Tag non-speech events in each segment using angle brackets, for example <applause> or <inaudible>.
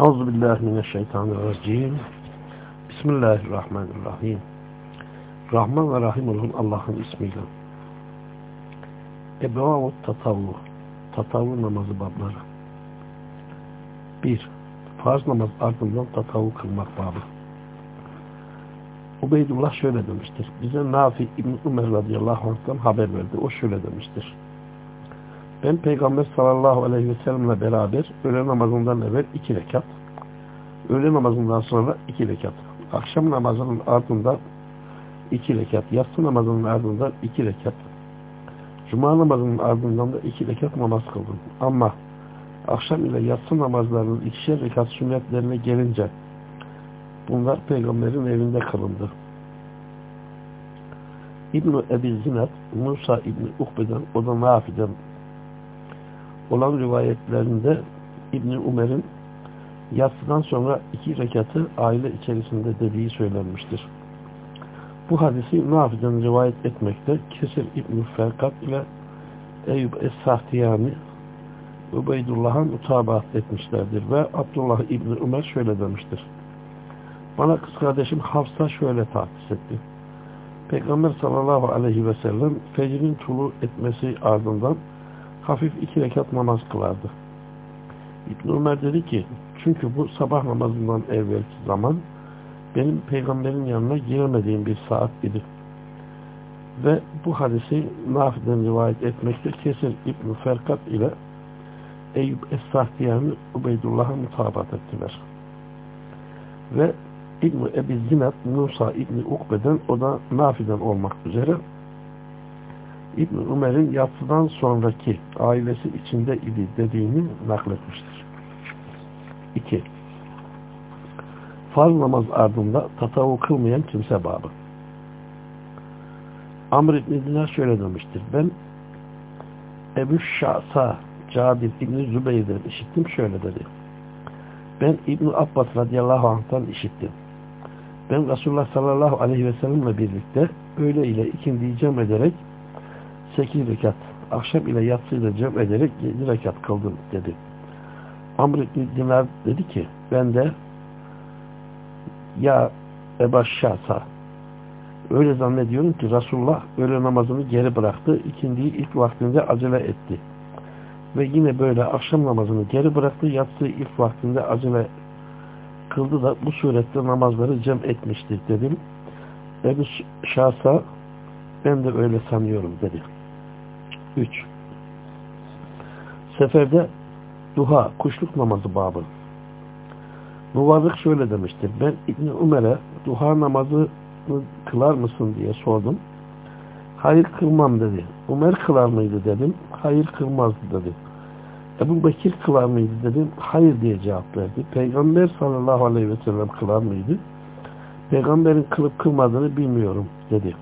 Euzu billahi mineşşeytanirracim. Bismillahirrahmanirrahim. Rahman ve Rahim olan Allah'ın ismiyle. Ebevavut tatavvu. Tatavvu namazı babları. 1. Farz namaz ardından tatavvu kılmak babı. Ubeydullah şöyle demiştir. Bize Nafi İbn Ömer radıyallahu anh'tan haber verdi. O şöyle demiştir. Ben Peygamber sallallahu aleyhi ve sellemle beraber öğle namazından evvel iki rekat, öğle namazından sonra iki rekat, akşam namazının ardından iki rekat, yatsı namazının ardından iki rekat, cuma namazının ardından da iki rekat namaz kıldım. Ama akşam ile yatsı namazlarının ikişer rekat sünnetlerine gelince bunlar peygamberin evinde kılındı. İbn-i Ebi Zinat, Musa İbn-i Ukbe'den, o da Nafi'den olan rivayetlerinde İbni Umer'in yatsıdan sonra iki rekatı aile içerisinde dediği söylenmiştir. Bu hadisi Nafi'den rivayet etmekte Kesir İbn-i Ferkat ile Eyüp Es-Sahtiyani Ubeydullah'a mutabaat etmişlerdir ve Abdullah İbni Ömer şöyle demiştir. Bana kız kardeşim Hafsa şöyle tahsis etti. Peygamber sallallahu aleyhi ve sellem fecrin tulu etmesi ardından hafif iki rekat namaz kılardı. İbn Ömer dedi ki çünkü bu sabah namazından evvelki zaman benim peygamberin yanına giremediğim bir saat idi. Ve bu hadisi Nafi'den rivayet etmekte kesin İbn Ferkat ile Eyüp Es-Sahtiyani Ubeydullah'a mutabat ettiler. Ve İbn Ebi Zinat Musa İbn Ukbe'den o da Nafi'den olmak üzere İbn Ömer'in yatsıdan sonraki ailesi içinde idi dediğini nakletmiştir. 2. Farz namaz ardında tatavu kılmayan kimse babı. Amr İbn Dinar şöyle demiştir. Ben Ebu Şa'sa Cabir İbn Zübeyir'den işittim şöyle dedi. Ben İbn Abbas radıyallahu anh'tan işittim. Ben Resulullah sallallahu aleyhi ve sellemle birlikte öğle ile ikindi cem ederek 8 rekat akşam ile yatsıyla cem ederek 7 rekat kıldım dedi. Amr İbn Dinar dedi ki ben de ya Eba Şasa öyle zannediyorum ki Resulullah öğle namazını geri bıraktı. ikindiyi ilk vaktinde acele etti. Ve yine böyle akşam namazını geri bıraktı. Yatsıyı ilk vaktinde acele kıldı da bu surette namazları cem etmiştir dedim. Ebu Şasa ben de öyle sanıyorum dedi. 3. Seferde duha, kuşluk namazı babı. Muvarlık şöyle demiştir. Ben İbni Umer'e duha namazı kılar mısın diye sordum. Hayır kılmam dedi. Umer kılar mıydı dedim. Hayır kılmazdı dedi. Ebu Bekir kılar mıydı dedim. Hayır diye cevap verdi. Peygamber sallallahu aleyhi ve sellem kılar mıydı? Peygamberin kılıp kılmadığını bilmiyorum dedi.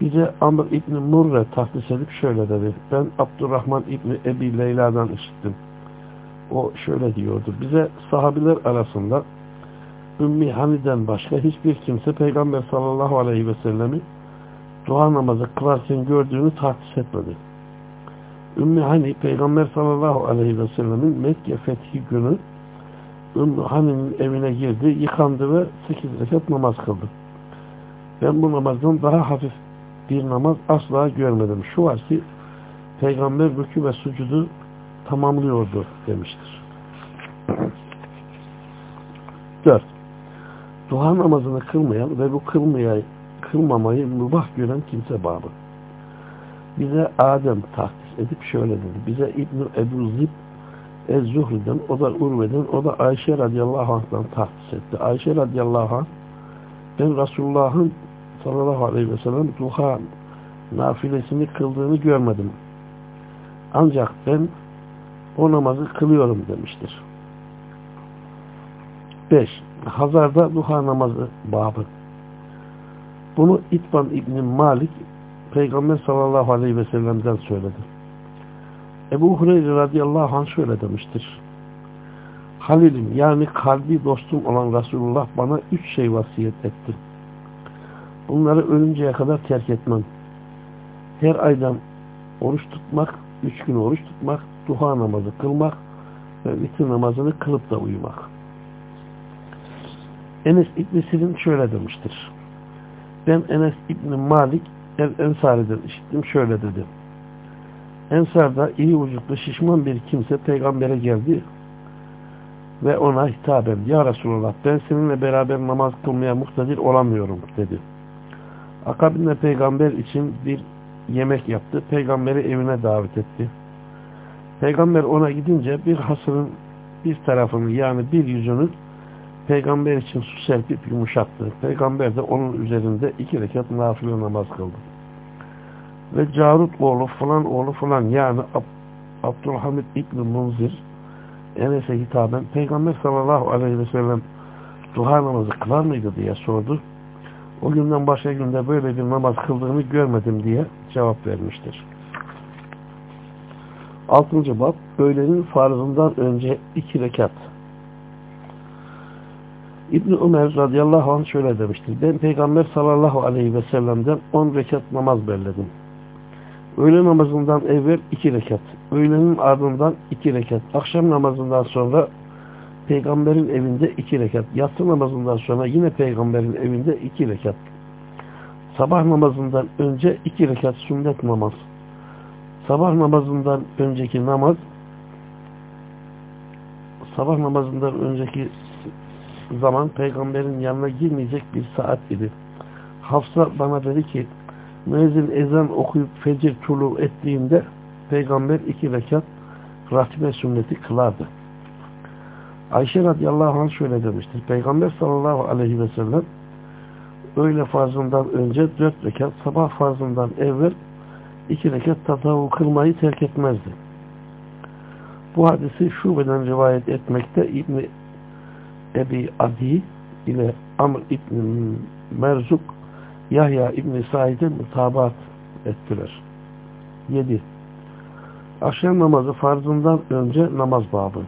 Bize Amr İbni Murre tahsis edip şöyle dedi. Ben Abdurrahman İbni Ebi Leyla'dan işittim. O şöyle diyordu. Bize sahabiler arasında Ümmi Hani'den başka hiçbir kimse Peygamber sallallahu aleyhi ve sellemi dua namazı kılarken gördüğünü tahsis etmedi. Ümmü Hani Peygamber sallallahu aleyhi ve sellemin Mekke fethi günü Ümmü Hani'nin evine girdi, yıkandı ve sekiz rekat namaz kıldı. Ben bu namazdan daha hafif bir namaz asla görmedim. Şu var ki Peygamber rükü ve sucudu tamamlıyordu demiştir. 4. Duha namazını kılmayan ve bu kılmaya, kılmamayı mübah gören kimse babı. Bize Adem tahsis edip şöyle dedi. Bize İbn-i Ebu Zib Ez-Zuhri'den, o da Urve'den, o da Ayşe radıyallahu anh'tan tahsis etti. Ayşe radıyallahu anh ben Resulullah'ın sallallahu aleyhi ve sellem duha nafilesini kıldığını görmedim. Ancak ben o namazı kılıyorum demiştir. 5. Hazarda duha namazı babı. Bunu İtban İbni Malik Peygamber sallallahu aleyhi ve sellem'den söyledi. Ebu Hureyre radıyallahu anh şöyle demiştir. Halilim yani kalbi dostum olan Resulullah bana üç şey vasiyet etti. Bunları ölünceye kadar terk etmem. Her aydan oruç tutmak, üç gün oruç tutmak, duha namazı kılmak, ve vitir namazını kılıp da uyumak. Enes İbni Sirin şöyle demiştir. Ben Enes İbni Malik el-Ensari'den işittim şöyle dedi. Ensar'da iyi vücutlu şişman bir kimse peygambere geldi ve ona hitaben Ya Resulallah ben seninle beraber namaz kılmaya muhtadir olamıyorum dedi. Akabinde peygamber için bir yemek yaptı. Peygamberi evine davet etti. Peygamber ona gidince bir hasırın bir tarafını yani bir yüzünü peygamber için su serpip yumuşattı. Peygamber de onun üzerinde iki rekat nafile namaz kıldı. Ve Carut oğlu falan oğlu falan yani Ab Abdülhamid İbni Munzir Enes'e hitaben Peygamber sallallahu aleyhi ve sellem duha namazı kılar mıydı diye sordu. O günden başka günde böyle bir namaz kıldığını görmedim diye cevap vermiştir. Altıncı bab öğlenin farzından önce iki rekat. İbni Ömer radıyallahu anh şöyle demiştir. Ben Peygamber sallallahu aleyhi ve sellem'den on rekat namaz belledim. Öğle namazından evvel iki rekat. Öğlenin ardından iki rekat. Akşam namazından sonra peygamberin evinde iki rekat. Yatsı namazından sonra yine peygamberin evinde iki rekat. Sabah namazından önce iki rekat sünnet namaz. Sabah namazından önceki namaz sabah namazından önceki zaman peygamberin yanına girmeyecek bir saat idi. Hafsa bana dedi ki müezzin ezan okuyup fecir tulu ettiğinde peygamber iki rekat rahme sünneti kılardı. Ayşe radıyallahu anh şöyle demiştir. Peygamber sallallahu aleyhi ve sellem öğle farzından önce dört rekat, sabah farzından evvel iki rekat tatavu kılmayı terk etmezdi. Bu hadisi şubeden rivayet etmekte İbni Ebi Adi ile Amr İbni Merzuk Yahya İbni Said'e mutabat ettiler. 7. Akşam namazı farzından önce namaz babı.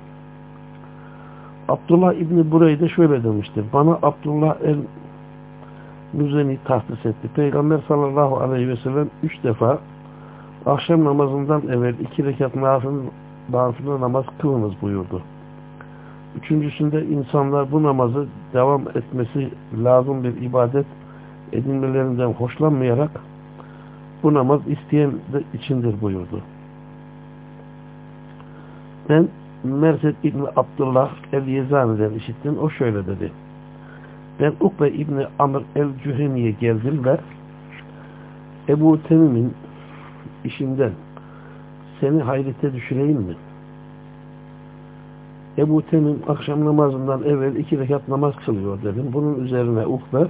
Abdullah İbni Bureyde şöyle demiştir. Bana Abdullah el Müzeni tahsis etti. Peygamber sallallahu aleyhi ve sellem üç defa akşam namazından evvel iki rekat nafile namaz kılınız buyurdu. Üçüncüsünde insanlar bu namazı devam etmesi lazım bir ibadet edinmelerinden hoşlanmayarak bu namaz isteyen de içindir buyurdu. Ben Merset İbni Abdullah el-Yezani'den işittim. O şöyle dedi. Ben Ukbe İbni Amr el-Cüheni'ye geldim ve Ebu Temim'in işinden seni hayrete düşüreyim mi? Ebu Temim akşam namazından evvel iki rekat namaz kılıyor dedim. Bunun üzerine Ukbe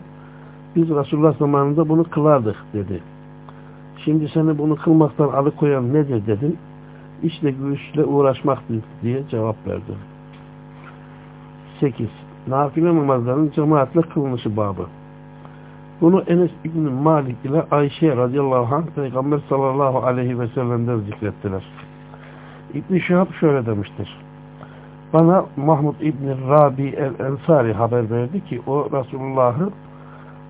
biz Resulullah zamanında bunu kılardık dedi. Şimdi seni bunu kılmaktan alıkoyan nedir dedim. İşle güçle uğraşmaktır diye cevap verdi. 8. Nafile namazların cemaatle kılınışı babı. Bunu Enes İbni Malik ile Ayşe radıyallahu anh Peygamber sallallahu aleyhi ve sellem'den zikrettiler. İbni Şahab şöyle demiştir. Bana Mahmud İbni Rabi el-Ensari haber verdi ki o Resulullah'ı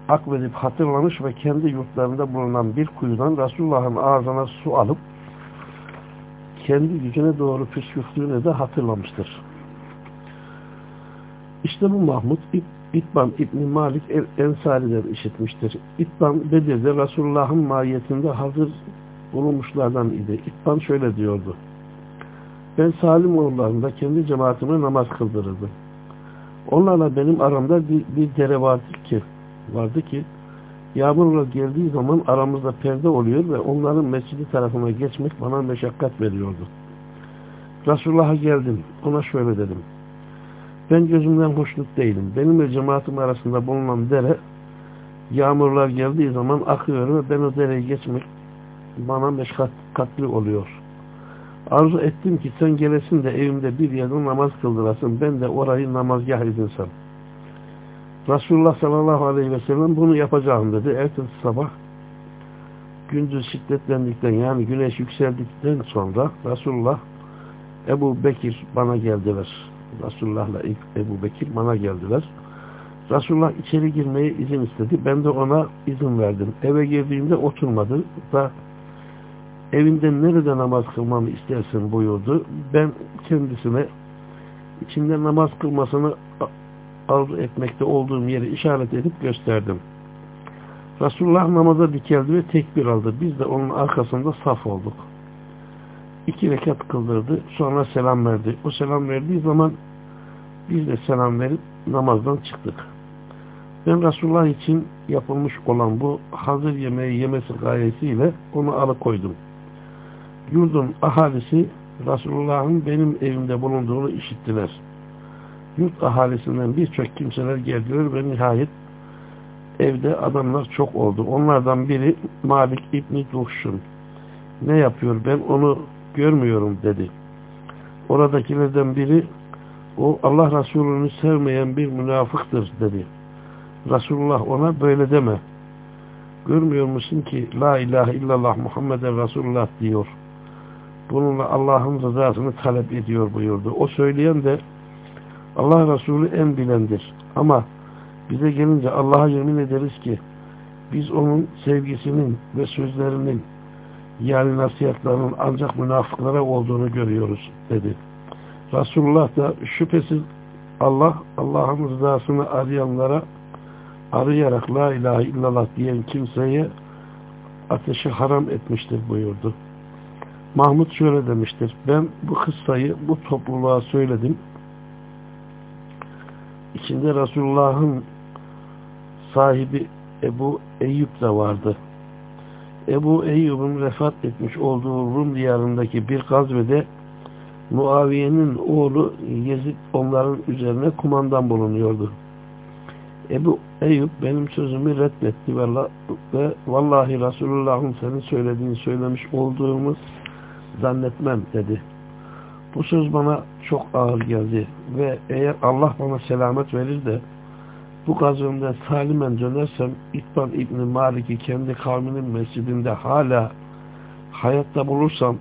akledip hatırlamış ve kendi yurtlarında bulunan bir kuyudan Resulullah'ın ağzına su alıp kendi yüzüne doğru püskürttüğünü de hatırlamıştır. İşte bu Mahmud İtban İbni Malik Ensari'den işitmiştir. İtban Bedir'de Resulullah'ın mahiyetinde hazır bulunmuşlardan idi. İtban şöyle diyordu. Ben Salim oğullarında kendi cemaatime namaz kıldırırdım. Onlarla benim aramda bir, bir dere vardı ki vardı ki yağmurla geldiği zaman aramızda perde oluyor ve onların mescidi tarafına geçmek bana meşakkat veriyordu. Resulullah'a geldim. Ona şöyle dedim. Ben gözümden hoşnut değilim. Benim ve cemaatim arasında bulunan dere yağmurlar geldiği zaman akıyor ve ben o dereyi geçmek bana meşakkatli oluyor. Arzu ettim ki sen gelesin de evimde bir yerde namaz kıldırasın. Ben de orayı namazgah edinsem. Resulullah sallallahu aleyhi ve sellem bunu yapacağım dedi. Ertesi sabah gündüz şiddetlendikten yani güneş yükseldikten sonra Resulullah Ebu Bekir bana geldiler. Resulullah'la Ebu Bekir bana geldiler. Resulullah içeri girmeye izin istedi. Ben de ona izin verdim. Eve girdiğimde oturmadı. Da evinde nerede namaz kılmamı istersin buyurdu. Ben kendisine içinde namaz kılmasını arzu etmekte olduğum yeri işaret edip gösterdim. Resulullah namaza dikeldi ve tekbir aldı. Biz de onun arkasında saf olduk. İki rekat kıldırdı. Sonra selam verdi. O selam verdiği zaman biz de selam verip namazdan çıktık. Ben Resulullah için yapılmış olan bu hazır yemeği yemesi gayesiyle onu alıkoydum. Yurdun ahalisi Resulullah'ın benim evimde bulunduğunu işittiler. Yurt ahalisinden birçok kimseler geldiler ve nihayet evde adamlar çok oldu. Onlardan biri Malik İbni Duhşun. Ne yapıyor ben onu görmüyorum dedi. Oradakilerden biri o Allah Resulü'nü sevmeyen bir münafıktır dedi. Resulullah ona böyle deme. Görmüyor musun ki La ilahe illallah Muhammeden Resulullah diyor. Bununla Allah'ın rızasını talep ediyor buyurdu. O söyleyen de Allah Resulü en bilendir. Ama bize gelince Allah'a yemin ederiz ki biz onun sevgisinin ve sözlerinin yani nasihatlarının ancak münafıklara olduğunu görüyoruz dedi. Resulullah da şüphesiz Allah Allah'ın rızasını arayanlara arayarak la ilahe illallah diyen kimseye ateşi haram etmiştir buyurdu. Mahmud şöyle demiştir. Ben bu kıssayı bu topluluğa söyledim. İçinde Resulullah'ın sahibi Ebu Eyyub da vardı. Ebu Eyyub'un vefat etmiş olduğu Rum diyarındaki bir gazvede Muaviye'nin oğlu Yezid onların üzerine kumandan bulunuyordu. Ebu Eyyub benim sözümü reddetti ve, vallahi Resulullah'ın senin söylediğini söylemiş olduğumuz zannetmem dedi. Bu söz bana çok ağır geldi ve eğer Allah bana selamet verir de bu gazvemden salimen dönersem İtban İbni Malik'i kendi kavminin mescidinde hala hayatta bulursam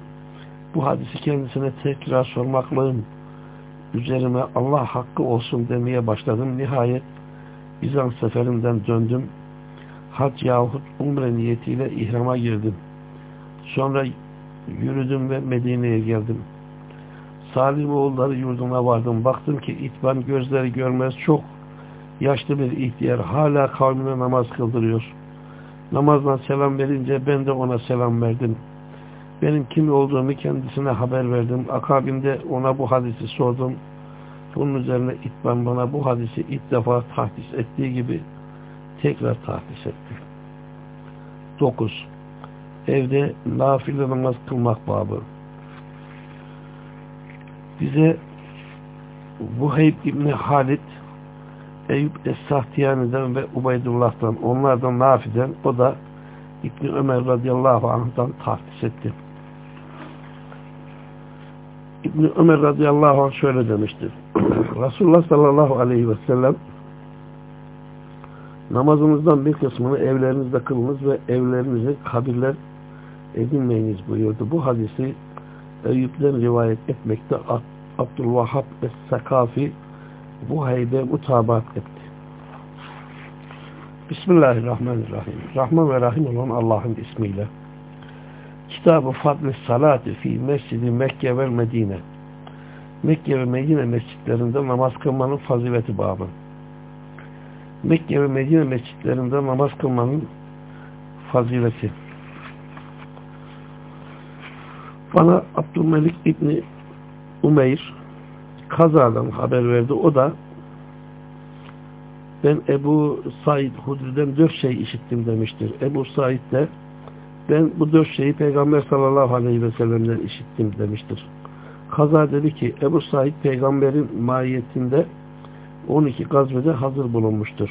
bu hadisi kendisine tekrar sormaklığım üzerime Allah hakkı olsun demeye başladım. Nihayet Bizans seferinden döndüm. Hac yahut umre niyetiyle ihrama girdim. Sonra yürüdüm ve Medine'ye geldim. Salim oğulları yurduna vardım. Baktım ki itban gözleri görmez çok yaşlı bir ihtiyar hala kavmine namaz kıldırıyor. Namazdan selam verince ben de ona selam verdim. Benim kim olduğumu kendisine haber verdim. Akabinde ona bu hadisi sordum. Bunun üzerine İtban bana bu hadisi ilk defa tahdis ettiği gibi tekrar tahdis etti. 9. Evde nafile namaz kılmak babı. Bize Vuheyb İbni Halid Eyüp Es-Sahtiyani'den ve Ubeydullah'tan onlardan Nafi'den o da İbni Ömer radıyallahu anh'tan tahdis etti. İbni Ömer radıyallahu anh şöyle demiştir. <clears throat> Resulullah sallallahu aleyhi ve sellem namazınızdan bir kısmını evlerinizde kılınız ve evlerinizi kabirler edinmeyiniz buyurdu. Bu hadisi Eyüp'ten rivayet etmekte Abdülvahhab Es-Sakafi bu heybe mutabat etti. Bismillahirrahmanirrahim. Rahman ve Rahim olan Allah'ın ismiyle. Kitab-ı Fadl-i Salati fi Mescidi Mekke ve Medine. Mekke ve Medine mescitlerinde namaz kılmanın fazileti babı. Mekke ve Medine mescitlerinde namaz kılmanın fazileti. Bana Abdülmelik İbni Umeyr kazadan haber verdi. O da ben Ebu Said Hudri'den dört şey işittim demiştir. Ebu Said de ben bu dört şeyi Peygamber sallallahu aleyhi ve sellem'den işittim demiştir. Kaza dedi ki Ebu Said peygamberin mahiyetinde 12 gazvede hazır bulunmuştur.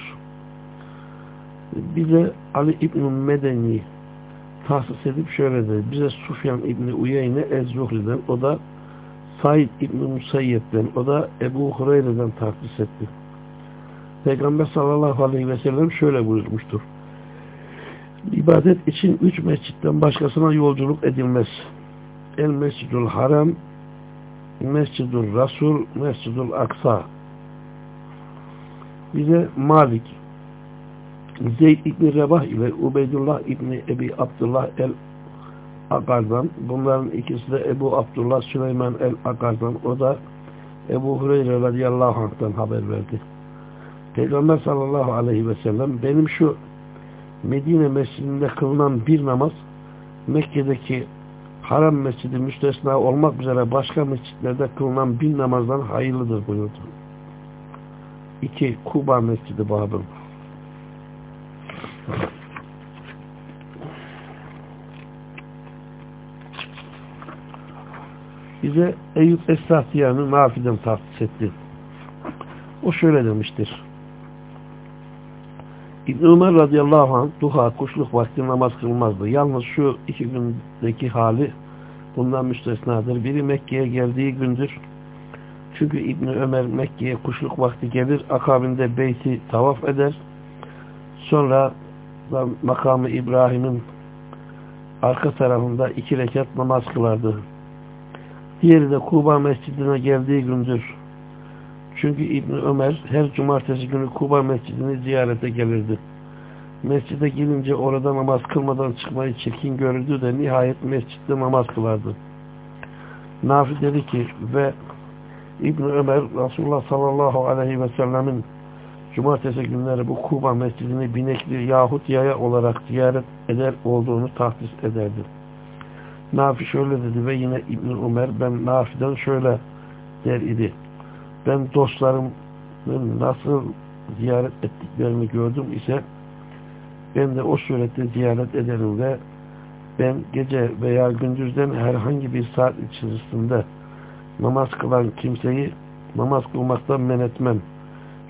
Bize Ali İbn Medeni tahsis edip şöyle dedi. Bize Sufyan İbni Uyeyne Ez-Zuhri'den o da Said İbni Musayyep'ten o da Ebu Hureyre'den tahsis etti. Peygamber sallallahu aleyhi ve sellem şöyle buyurmuştur. İbadet için üç mescitten başkasına yolculuk edilmez. El Mescidul Haram, Mescidul Rasul, Mescidul Aksa. Bize Malik, Zeyd İbni Rebah ile Ubeydullah İbni Ebi Abdullah el Akar'dan, bunların ikisi de Ebu Abdullah Süleyman el Akar'dan, o da Ebu Hureyre radıyallahu anh'tan haber verdi. Peygamber sallallahu aleyhi ve sellem benim şu Medine mescidinde kılınan bir namaz Mekke'deki Haram mescidi müstesna olmak üzere başka mescitlerde kılınan bin namazdan hayırlıdır buyurdu. 2. Kuba mescidi babı bize Eyüp Esratiyan'ı Nafi'den tahsis etti. O şöyle demiştir. İbn Ömer radıyallahu anh duha, kuşluk vakti namaz kılmazdı. Yalnız şu iki gündeki hali bundan müstesnadır. Biri Mekke'ye geldiği gündür. Çünkü İbn Ömer Mekke'ye kuşluk vakti gelir. Akabinde beyti tavaf eder. Sonra makamı İbrahim'in arka tarafında iki rekat namaz kılardı. Diğeri de Kuba mescidine geldiği gündür. Çünkü İbn Ömer her cumartesi günü Kuba mescidini ziyarete gelirdi. Mescide gelince orada namaz kılmadan çıkmayı çirkin görürdü de nihayet mescitte namaz kılardı. Nafi dedi ki ve İbn Ömer Resulullah sallallahu aleyhi ve sellemin cumartesi günleri bu Kuba mescidini binekli yahut yaya olarak ziyaret eder olduğunu tahsis ederdi. Nafi şöyle dedi ve yine İbn Ömer ben Nafi'den şöyle der idi. Ben dostlarımın nasıl ziyaret ettiklerini gördüm ise ben de o surette ziyaret ederim ve ben gece veya gündüzden herhangi bir saat içerisinde namaz kılan kimseyi namaz kılmaktan men etmem.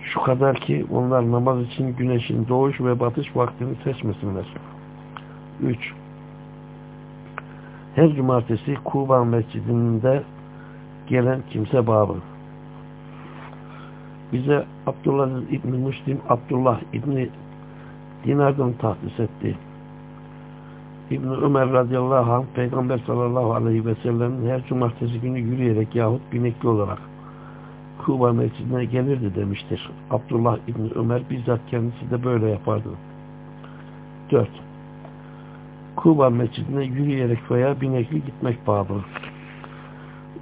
Şu kadar ki onlar namaz için güneşin doğuş ve batış vaktini seçmesinler. 3. Her cumartesi Kuba mescidinde gelen kimse babı. Bize Abdullah İbni Müslim Abdullah İbni Dinar'dan tahsis etti. İbn Ömer radıyallahu anh Peygamber sallallahu aleyhi ve sellem'in her cumartesi günü yürüyerek yahut binekli olarak Kuba mescidine gelirdi demiştir. Abdullah İbni Ömer bizzat kendisi de böyle yapardı. 4. Kuba mescidine yürüyerek veya binekli gitmek babı.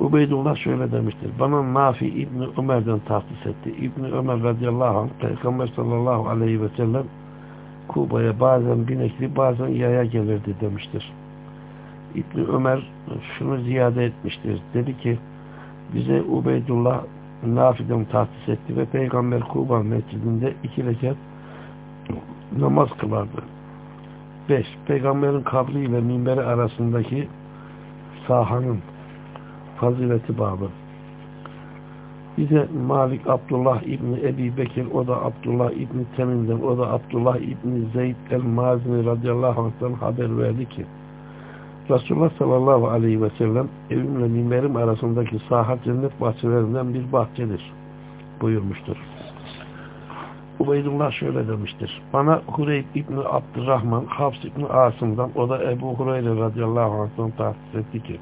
Ubeydullah şöyle demiştir. Bana Nafi İbni Ömer'den tahsis etti. İbni Ömer radıyallahu anh Peygamber sallallahu aleyhi ve sellem Kuba'ya bazen binekli bazen yaya gelirdi demiştir. İbni Ömer şunu ziyade etmiştir. Dedi ki bize Ubeydullah Nafi'den tahsis etti ve Peygamber Kuba mescidinde iki rekat namaz kılardı. 5. Peygamberin kabri ile minberi arasındaki sahanın fazileti babı. Bize Malik Abdullah İbni Ebi Bekir, o da Abdullah İbni Temim'den, o da Abdullah İbni Zeyd el-Mazini radıyallahu anh'tan haber verdi ki Resulullah sallallahu aleyhi ve sellem evimle minberim arasındaki saha cennet bahçelerinden bir bahçedir buyurmuştur. Ubeydullah şöyle demiştir. Bana Hureyb İbni Abdurrahman, Hafs İbni Asım'dan, o da Ebu Hureyre radıyallahu anh'tan tahsis etti ki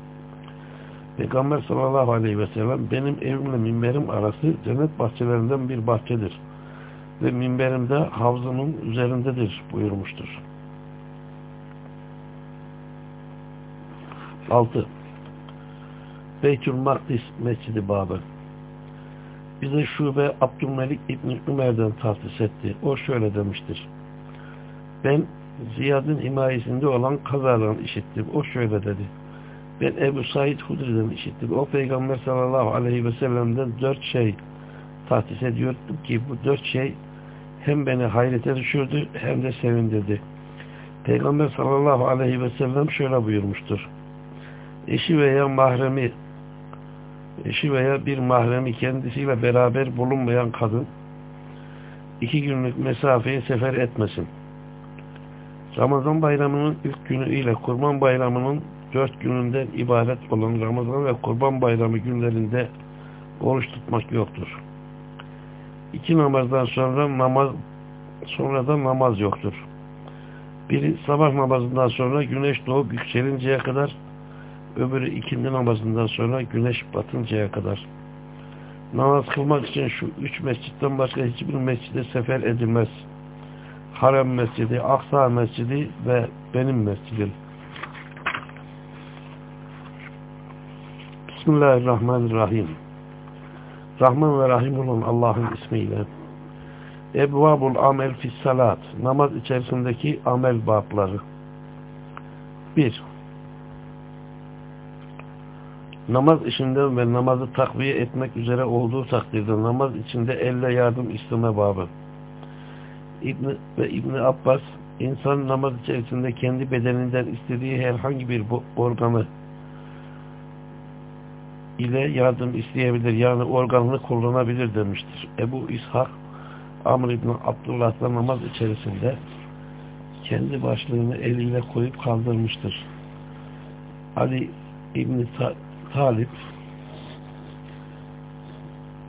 Peygamber sallallahu aleyhi ve sellem benim evimle minberim arası cennet bahçelerinden bir bahçedir. Ve minberimde havzımın üzerindedir buyurmuştur. 6. Beytül Makdis Mescidi Babı Bize şube Abdülmelik İbni Ömer'den tahsis etti. O şöyle demiştir. Ben Ziyad'ın himayesinde olan kazadan işittim. O şöyle dedi. Ben Ebu Said Hudri'den işittim. O Peygamber sallallahu aleyhi ve sellem'den dört şey tahsis ediyordum ki bu dört şey hem beni hayrete düşürdü hem de sevindirdi. Peygamber sallallahu aleyhi ve sellem şöyle buyurmuştur. Eşi veya mahremi eşi veya bir mahremi kendisiyle beraber bulunmayan kadın iki günlük mesafeyi sefer etmesin. Ramazan bayramının ilk günü ile kurban bayramının dört gününden ibaret olan Ramazan ve Kurban Bayramı günlerinde oruç tutmak yoktur. İki namazdan sonra namaz sonra da namaz yoktur. Biri sabah namazından sonra güneş doğup yükselinceye kadar öbürü ikindi namazından sonra güneş batıncaya kadar. Namaz kılmak için şu üç mescitten başka hiçbir mescide sefer edilmez. Harem Mescidi, Aksa Mescidi ve benim mescidim. Bismillahirrahmanirrahim. Rahman ve Rahim olan Allah'ın ismiyle. Ebvabul amel fis salat. Namaz içerisindeki amel babları. 1. Namaz işinde ve namazı takviye etmek üzere olduğu takdirde namaz içinde elle yardım isteme babı. İbn ve İbn Abbas insan namaz içerisinde kendi bedeninden istediği herhangi bir organı ile yardım isteyebilir. Yani organını kullanabilir demiştir. Ebu İshak Amr İbni Abdullah'la namaz içerisinde kendi başlığını eliyle koyup kaldırmıştır. Ali İbni Ta Talip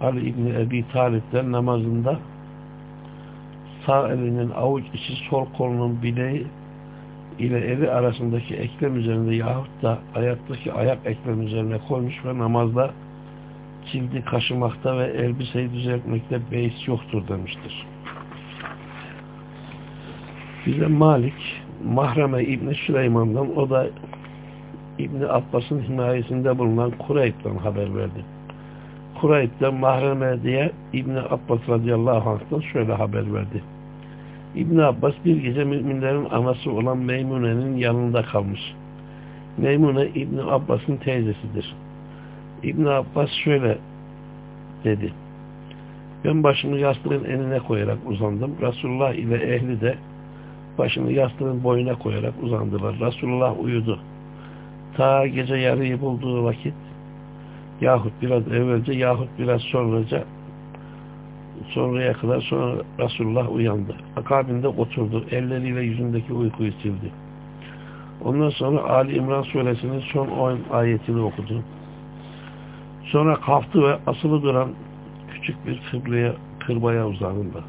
Ali İbni Ebi Talip'ten namazında sağ elinin avuç içi sol kolunun bileği ile eli arasındaki eklem üzerinde yahut da ayaktaki ayak eklem üzerine koymuş ve namazda cildi kaşımakta ve elbiseyi düzeltmekte beis yoktur demiştir. Bize Malik Mahreme İbni Süleyman'dan o da İbni Abbas'ın himayesinde bulunan Kureyb'den haber verdi. Kureyb'den Mahreme diye İbni Abbas radıyallahu anh'tan şöyle haber verdi. İbn Abbas bir gece müminlerin anası olan Meymune'nin yanında kalmış. Meymune İbn Abbas'ın teyzesidir. İbn Abbas şöyle dedi. Ben başımı yastığın enine koyarak uzandım. Resulullah ile ehli de başını yastığın boyuna koyarak uzandılar. Resulullah uyudu. Ta gece yarıyı bulduğu vakit yahut biraz evvelce yahut biraz sonraca sonraya kadar sonra Resulullah uyandı. Akabinde oturdu. Elleriyle yüzündeki uykuyu sildi. Ondan sonra Ali İmran suresinin son 10 ayetini okudu. Sonra kalktı ve asılı duran küçük bir kıbleye, kırbaya uzandı.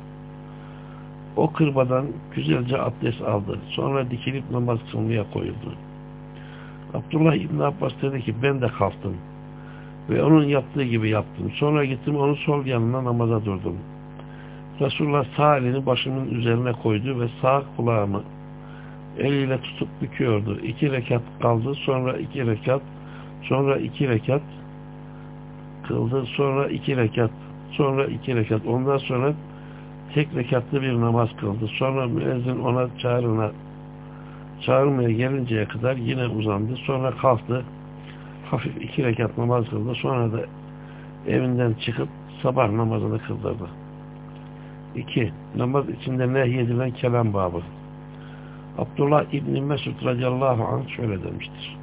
O kırbadan güzelce abdest aldı. Sonra dikilip namaz kılmaya koyuldu. Abdullah İbni Abbas dedi ki ben de kalktım. Ve onun yaptığı gibi yaptım. Sonra gittim onun sol yanına namaza durdum. Resulullah sağ elini başımın üzerine koydu ve sağ kulağımı eliyle tutup büküyordu. İki rekat kaldı. Sonra iki rekat. Sonra iki rekat kıldı. Sonra iki rekat. Sonra iki rekat. Ondan sonra tek rekatlı bir namaz kıldı. Sonra müezzin ona çağrına çağırmaya gelinceye kadar yine uzandı. Sonra kalktı hafif iki rekat namaz kıldı. Sonra da evinden çıkıp sabah namazını kıldırdı. 2. Namaz içinde nehyedilen kelam babı. Abdullah İbni Mesud radıyallahu anh şöyle demiştir.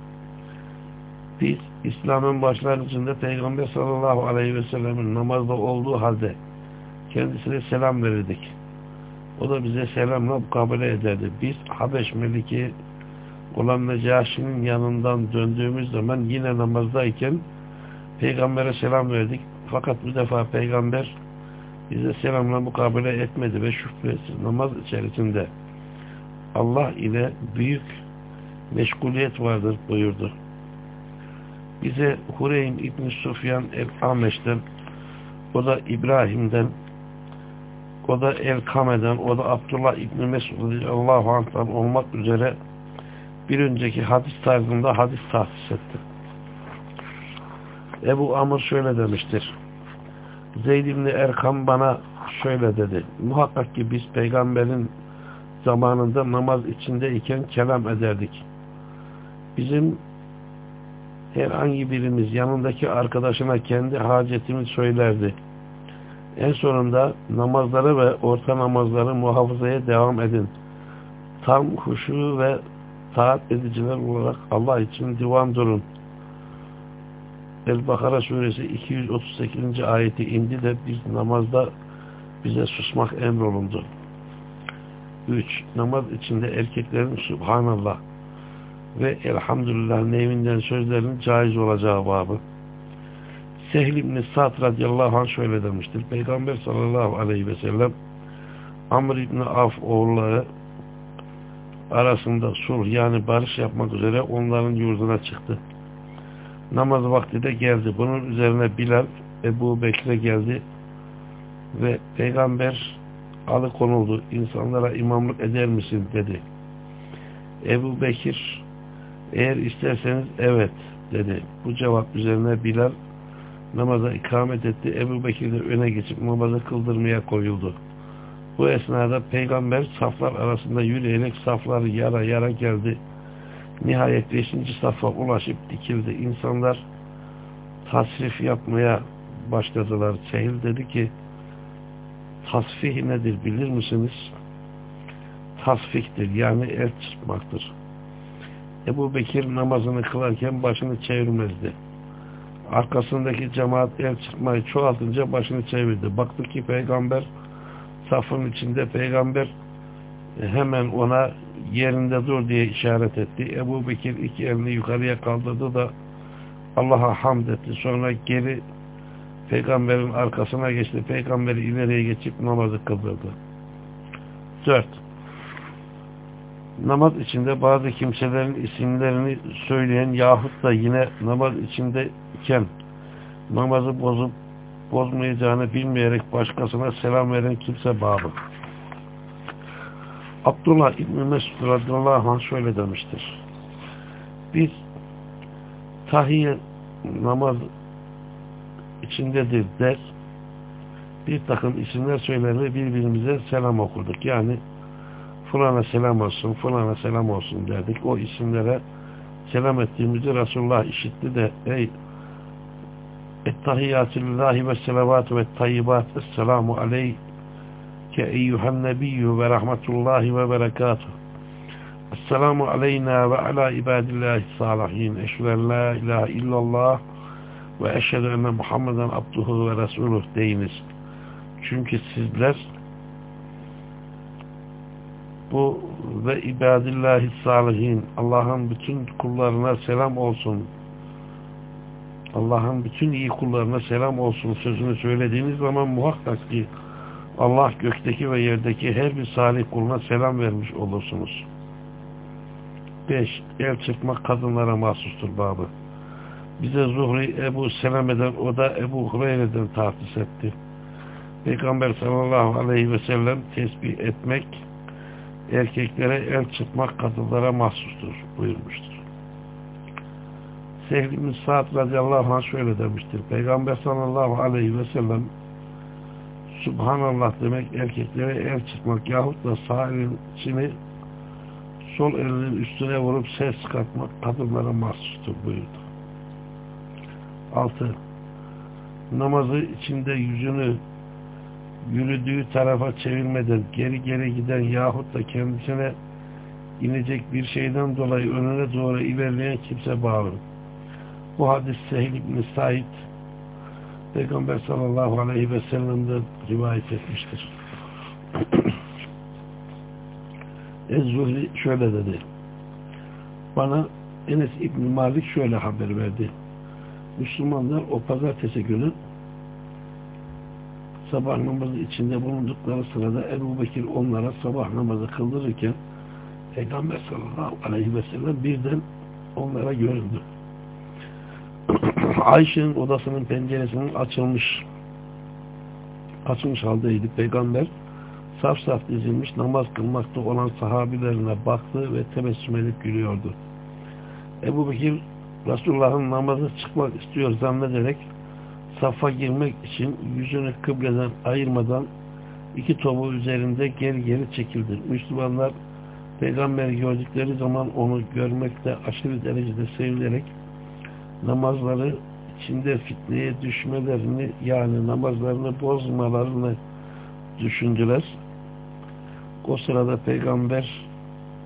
Biz İslam'ın başlangıcında Peygamber sallallahu aleyhi ve sellemin namazda olduğu halde kendisine selam verirdik. O da bize selamla mukabele ederdi. Biz Habeş Meliki olan Necaşi'nin yanından döndüğümüz zaman yine namazdayken peygambere selam verdik. Fakat bu defa peygamber bize selamla mukabele etmedi ve şüphesiz namaz içerisinde Allah ile büyük meşguliyet vardır buyurdu. Bize Hureym İbni Sufyan el-Ameş'ten o da İbrahim'den o da El-Kame'den o da Abdullah İbni Mesud Allahu Anh'tan olmak üzere bir önceki hadis tarzında hadis tahsis etti. Ebu Amr şöyle demiştir. Zeyd İbni Erkam bana şöyle dedi. Muhakkak ki biz peygamberin zamanında namaz içindeyken kelam ederdik. Bizim herhangi birimiz yanındaki arkadaşına kendi hacetini söylerdi. En sonunda namazları ve orta namazları muhafazaya devam edin. Tam huşu ve taat ediciler olarak Allah için divan durun. El-Bakara suresi 238. ayeti indi de biz namazda bize susmak emrolundu. 3. Namaz içinde erkeklerin Subhanallah ve Elhamdülillah nevinden sözlerin caiz olacağı babı. Sehl ibn Sa'd radıyallahu anh şöyle demiştir. Peygamber sallallahu aleyhi ve sellem Amr ibn Af oğulları arasında sulh yani barış yapmak üzere onların yurduna çıktı. Namaz vakti de geldi. Bunun üzerine Bilal Ebu Bekir'e geldi ve peygamber alıkonuldu. İnsanlara imamlık eder misin dedi. Ebu Bekir eğer isterseniz evet dedi. Bu cevap üzerine Bilal namaza ikamet etti. Ebu Bekir de öne geçip namazı kıldırmaya koyuldu. Bu esnada peygamber saflar arasında yürüyerek safları yara yara geldi. Nihayet beşinci safa ulaşıp dikildi. İnsanlar tasrif yapmaya başladılar. Sehil dedi ki tasfih nedir bilir misiniz? Tasfiktir yani el çıkmaktır. Ebu Bekir namazını kılarken başını çevirmezdi. Arkasındaki cemaat el çıkmayı çoğaltınca başını çevirdi. Baktı ki peygamber safın içinde peygamber hemen ona yerinde dur diye işaret etti. Ebu Bekir iki elini yukarıya kaldırdı da Allah'a hamd etti. Sonra geri peygamberin arkasına geçti. Peygamberi ileriye geçip namazı kıldırdı. 4. Namaz içinde bazı kimselerin isimlerini söyleyen yahut da yine namaz içinde iken namazı bozup bozmayacağını bilmeyerek başkasına selam veren kimse babı. Abdullah İbni Mesud radıyallahu anh şöyle demiştir. Biz tahiyye namaz içindedir der. Bir takım isimler söyler ve birbirimize selam okurduk. Yani fulana selam olsun, fulana selam olsun derdik. O isimlere selam ettiğimizi Resulullah işitti de ey Ettahiyyatü lillahi ve selavatü ve tayyibat. Esselamu aleyke eyyühen nebiyyü ve rahmetullahi ve berekatuhu Esselamu aleyna ve ala ibadillahi salihin. Eşveren la ilahe illallah ve eşhedü enne Muhammeden abduhu ve resuluh deyiniz. Çünkü sizler bu ve ibadillahi salihin Allah'ın bütün kullarına selam olsun Allah'ın bütün iyi kullarına selam olsun sözünü söylediğiniz zaman muhakkak ki Allah gökteki ve yerdeki her bir salih kuluna selam vermiş olursunuz. 5. El çırpmak kadınlara mahsustur babı. Bize Zuhri Ebu Seleme'den o da Ebu Hureyre'den tahsis etti. Peygamber sallallahu aleyhi ve sellem tesbih etmek erkeklere el çıkmak kadınlara mahsustur buyurmuştur. İbn Sa'd radıyallahu anh şöyle demiştir. Peygamber sallallahu aleyhi ve sellem Subhanallah demek erkeklere el çıkmak yahut da sağ elini sol elinin üstüne vurup ses çıkartmak kadınlara mahsustur buyurdu. 6. Namazı içinde yüzünü yürüdüğü tarafa çevirmeden geri geri giden yahut da kendisine inecek bir şeyden dolayı önüne doğru ilerleyen kimse bağır. Bu hadis Sehil İbni Said Peygamber sallallahu aleyhi ve sellem'den rivayet etmiştir. <clears throat> Ez-Zuhri şöyle dedi. Bana Enes İbni Malik şöyle haber verdi. Müslümanlar o pazartesi günü sabah namazı içinde bulundukları sırada Ebu Bekir onlara sabah namazı kıldırırken Peygamber sallallahu aleyhi ve sellem birden onlara göründü. Ayşe'nin odasının penceresinin açılmış açılmış haldeydi. Peygamber saf saf dizilmiş namaz kılmakta olan sahabilerine baktı ve tebessüm edip gülüyordu. Ebu Bekir Resulullah'ın namazı çıkmak istiyor zannederek safa girmek için yüzünü kıbleden ayırmadan iki topu üzerinde geri geri çekildi. Müslümanlar peygamberi gördükleri zaman onu görmekte aşırı derecede sevilerek namazları içinde fitneye düşmelerini yani namazlarını bozmalarını düşündüler. O sırada peygamber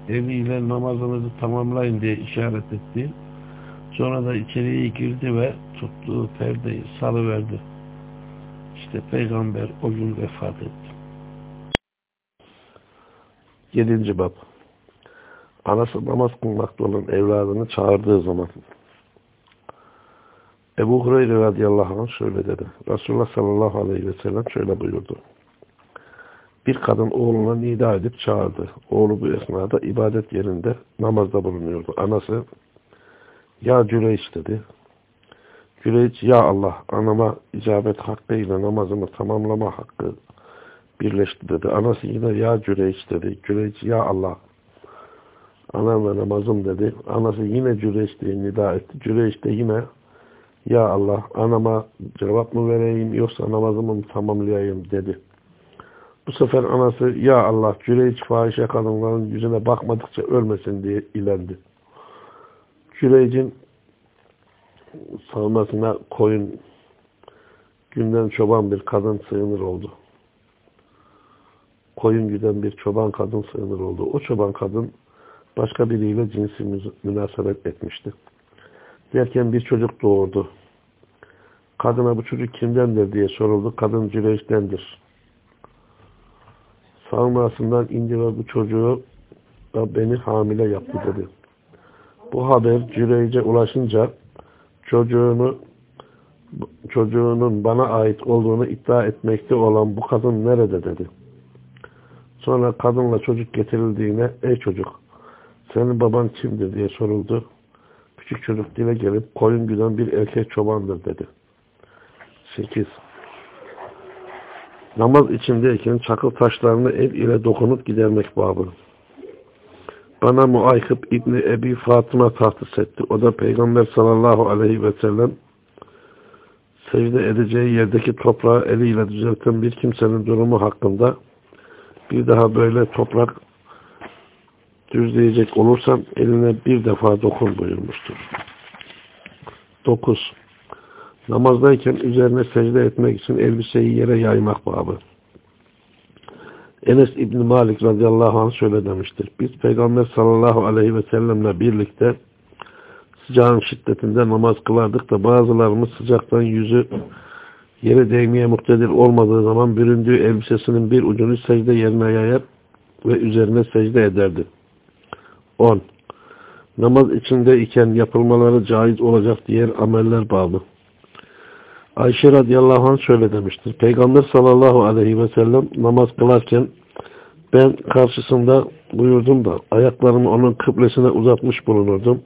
eviyle namazınızı tamamlayın diye işaret etti. Sonra da içeriye girdi ve tuttuğu perdeyi salıverdi. İşte peygamber o gün vefat etti. Yedinci bab Anası namaz kılmakta olan evladını çağırdığı zaman Ebu Hureyre radıyallahu anh şöyle dedi. Resulullah sallallahu aleyhi ve sellem şöyle buyurdu. Bir kadın oğluna nida edip çağırdı. Oğlu bu esnada ibadet yerinde namazda bulunuyordu. Anası ya Cüreyç dedi. Cüreyç ya Allah anama icabet hakkıyla namazımı tamamlama hakkı birleşti dedi. Anası yine ya Cüreyç dedi. Cüreyç ya Allah anam ve namazım dedi. Anası yine Cüreyç diye nida etti. Cüreyç de yine Ya Allah anama cevap mı vereyim yoksa namazımı mı tamamlayayım dedi. Bu sefer anası ya Allah Cüreyç fahişe kadınların yüzüne bakmadıkça ölmesin diye ilendi. Cüreyc'in savunmasına koyun günden çoban bir kadın sığınır oldu. Koyun güden bir çoban kadın sığınır oldu. O çoban kadın başka biriyle cinsi münasebet etmişti. Derken bir çocuk doğurdu. Kadına bu çocuk kimdendir diye soruldu. Kadın Cüreyç'tendir. Savunmasından indi ve bu çocuğu beni hamile yaptı dedi. Bu haber Cüreyc'e ulaşınca çocuğunu çocuğunun bana ait olduğunu iddia etmekte olan bu kadın nerede dedi. Sonra kadınla çocuk getirildiğine ey çocuk senin baban kimdir diye soruldu. Küçük çocuk dile gelip koyun güden bir erkek çobandır dedi. 8. Namaz içindeyken çakıl taşlarını el ile dokunup gidermek babı. Bana Muaykıp İbni Ebi Fatıma tahsis etti. O da Peygamber sallallahu aleyhi ve sellem secde edeceği yerdeki toprağı eliyle düzelten bir kimsenin durumu hakkında bir daha böyle toprak düzleyecek olursam eline bir defa dokun buyurmuştur. 9. Namazdayken üzerine secde etmek için elbiseyi yere yaymak babı. Enes İbni Malik radıyallahu anh şöyle demiştir. Biz Peygamber sallallahu aleyhi ve sellemle birlikte sıcağın şiddetinde namaz kılardık da bazılarımız sıcaktan yüzü yere değmeye muktedir olmadığı zaman büründüğü elbisesinin bir ucunu secde yerine yayar ve üzerine secde ederdi. 10. Namaz içindeyken yapılmaları caiz olacak diğer ameller bağlı. Ayşe radıyallahu anh şöyle demiştir. Peygamber sallallahu aleyhi ve sellem namaz kılarken ben karşısında buyurdum da ayaklarımı onun kıblesine uzatmış bulunurdum.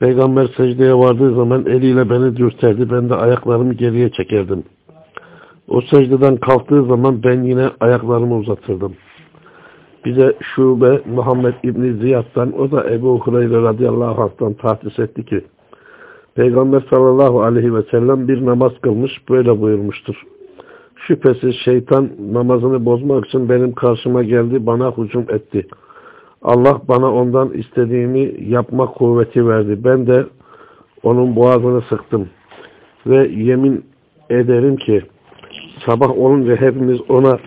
Peygamber secdeye vardığı zaman eliyle beni dürterdi. Ben de ayaklarımı geriye çekerdim. O secdeden kalktığı zaman ben yine ayaklarımı uzatırdım. Bize şube Muhammed İbni Ziyad'dan o da Ebu Hureyre radıyallahu anh'tan tahsis etti ki Peygamber sallallahu aleyhi ve sellem bir namaz kılmış böyle buyurmuştur. Şüphesiz şeytan namazını bozmak için benim karşıma geldi bana hücum etti. Allah bana ondan istediğimi yapma kuvveti verdi. Ben de onun boğazını sıktım. Ve yemin ederim ki sabah olunca hepimiz ona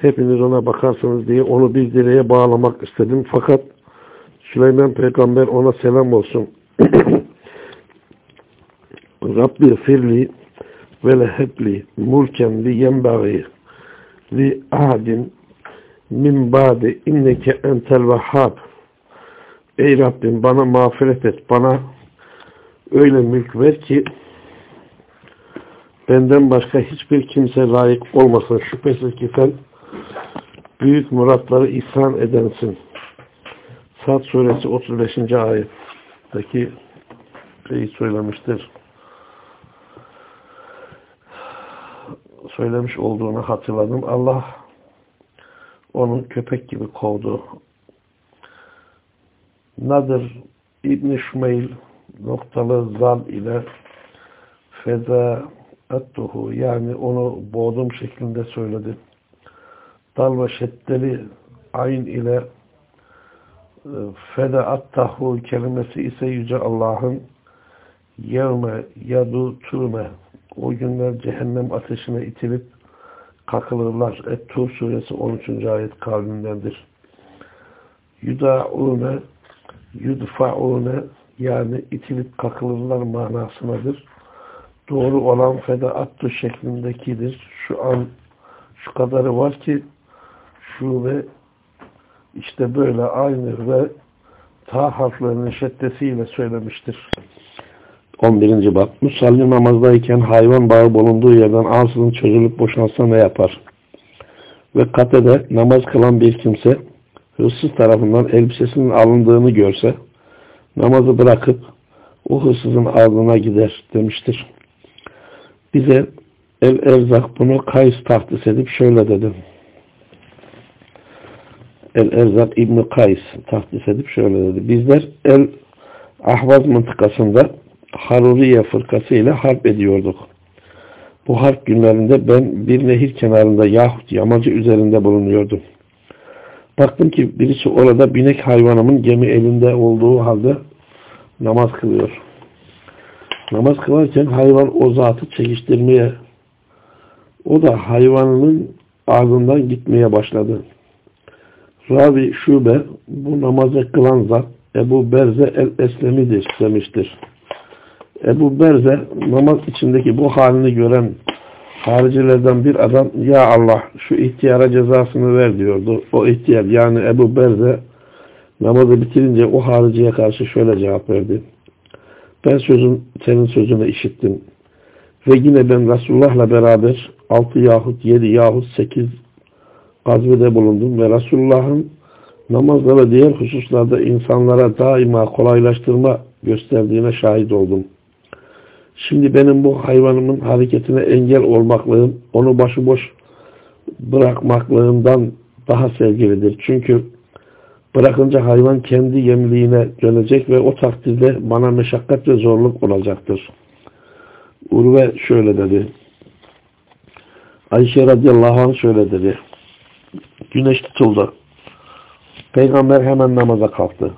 hepiniz ona bakarsınız diye onu bir direğe bağlamak istedim. Fakat Süleyman peygamber ona selam olsun. <clears throat> Rabbi firli ve lehebli mulken li yenbagi li ahadin min ba'di inneke entel vehhab Ey Rabbim bana mağfiret et. Bana öyle mülk ver ki benden başka hiçbir kimse layık olmasın. Şüphesiz ki sen büyük muratları ihsan edensin. Sad suresi 35. ayetteki şeyi söylemiştir. Söylemiş olduğunu hatırladım. Allah onu köpek gibi kovdu. Nadir İbn-i Şumeyl noktalı zal ile feda ettuhu yani onu boğdum şeklinde söyledi. Dal ve şeddeli ayn ile e, feda attahu kelimesi ise Yüce Allah'ın yevme yadu tume o günler cehennem ateşine itilip kakılırlar. Et-Tur suresi 13. ayet kavlindendir. Yuda'une yudfa'une yani itilip kakılırlar manasınadır. Doğru olan fedaattu şeklindekidir. Şu an şu kadarı var ki şu ve işte böyle aynı ve ta harflerinin şeddesiyle söylemiştir. 11. bab. Musalli namazdayken hayvan bağı bulunduğu yerden ansızın çözülüp boşalsa ne yapar? Ve katede namaz kılan bir kimse hırsız tarafından elbisesinin alındığını görse namazı bırakıp o hırsızın ardına gider demiştir. Bize El Erzak bunu Kays tahtis edip şöyle dedi. El Erzak İbni Kays tahtis edip şöyle dedi. Bizler El Ahvaz mıntıkasında Haruriye fırkası ile harp ediyorduk. Bu harp günlerinde ben bir nehir kenarında yahut yamacı üzerinde bulunuyordum. Baktım ki birisi orada binek hayvanımın gemi elinde olduğu halde namaz kılıyor. Namaz kılarken hayvan o zatı çekiştirmeye o da hayvanının ardından gitmeye başladı. Ravi Şube bu namazı kılan zat Ebu Berze el-Eslemi'dir demiştir. Ebu Berze namaz içindeki bu halini gören haricilerden bir adam ya Allah şu ihtiyara cezasını ver diyordu. O ihtiyar yani Ebu Berze namazı bitirince o hariciye karşı şöyle cevap verdi. Ben sözün, senin sözünü işittim. Ve yine ben Resulullah'la beraber 6 yahut 7 yahut 8 gazvede bulundum ve Resulullah'ın namazda ve diğer hususlarda insanlara daima kolaylaştırma gösterdiğine şahit oldum. Şimdi benim bu hayvanımın hareketine engel olmaklığım, onu başıboş bırakmaklığımdan daha sevgilidir. Çünkü bırakınca hayvan kendi yemliğine dönecek ve o takdirde bana meşakkat ve zorluk olacaktır. Urve şöyle dedi. Ayşe radıyallahu anh şöyle dedi. Güneş tutuldu. Peygamber hemen namaza kalktı.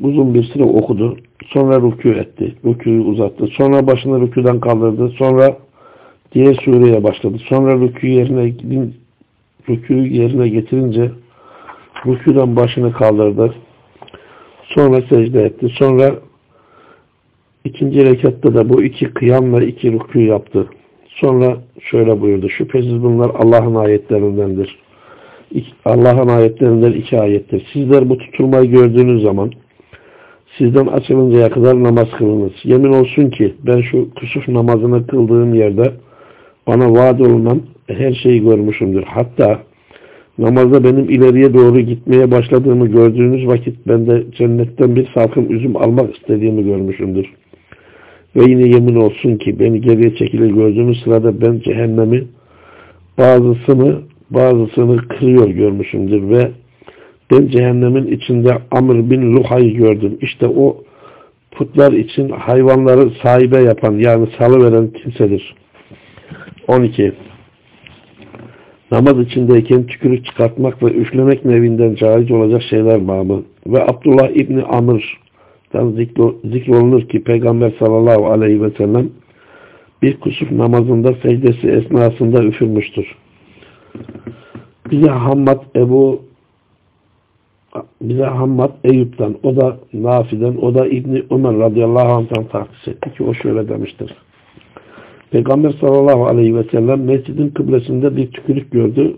Uzun bir süre okudu. Sonra rükû etti. Rükûyu uzattı. Sonra başını rükûden kaldırdı. Sonra diğer sureye başladı. Sonra rükû yerine rükûyu yerine getirince rükûden başını kaldırdı. Sonra secde etti. Sonra ikinci rekatta da bu iki kıyam ve iki rükû yaptı. Sonra şöyle buyurdu. Şüphesiz bunlar Allah'ın ayetlerindendir. Allah'ın ayetlerinden iki ayettir. Sizler bu tutulmayı gördüğünüz zaman sizden açılıncaya kadar namaz kılınız. Yemin olsun ki ben şu kusuf namazını kıldığım yerde bana vaat olunan her şeyi görmüşümdür. Hatta namazda benim ileriye doğru gitmeye başladığımı gördüğünüz vakit ben de cennetten bir salkım üzüm almak istediğimi görmüşümdür. Ve yine yemin olsun ki beni geriye çekilir gördüğünüz sırada ben cehennemi bazısını bazısını kırıyor görmüşümdür ve ben cehennemin içinde Amr bin Luhay'ı gördüm. İşte o putlar için hayvanları sahibe yapan yani salıveren kimsedir. 12. Namaz içindeyken tükürük çıkartmak ve üflemek nevinden caiz olacak şeyler babı. Ve Abdullah İbni Amr'dan zikrolunur ki Peygamber sallallahu aleyhi ve sellem bir kusuf namazında secdesi esnasında üfürmüştür. Bize Hammad Ebu bize Hammad Eyüp'ten, o da Nafi'den, o da İbni Ömer radıyallahu anh'tan tahsis etti ki o şöyle demiştir. Peygamber sallallahu aleyhi ve sellem mescidin kıblesinde bir tükürük gördü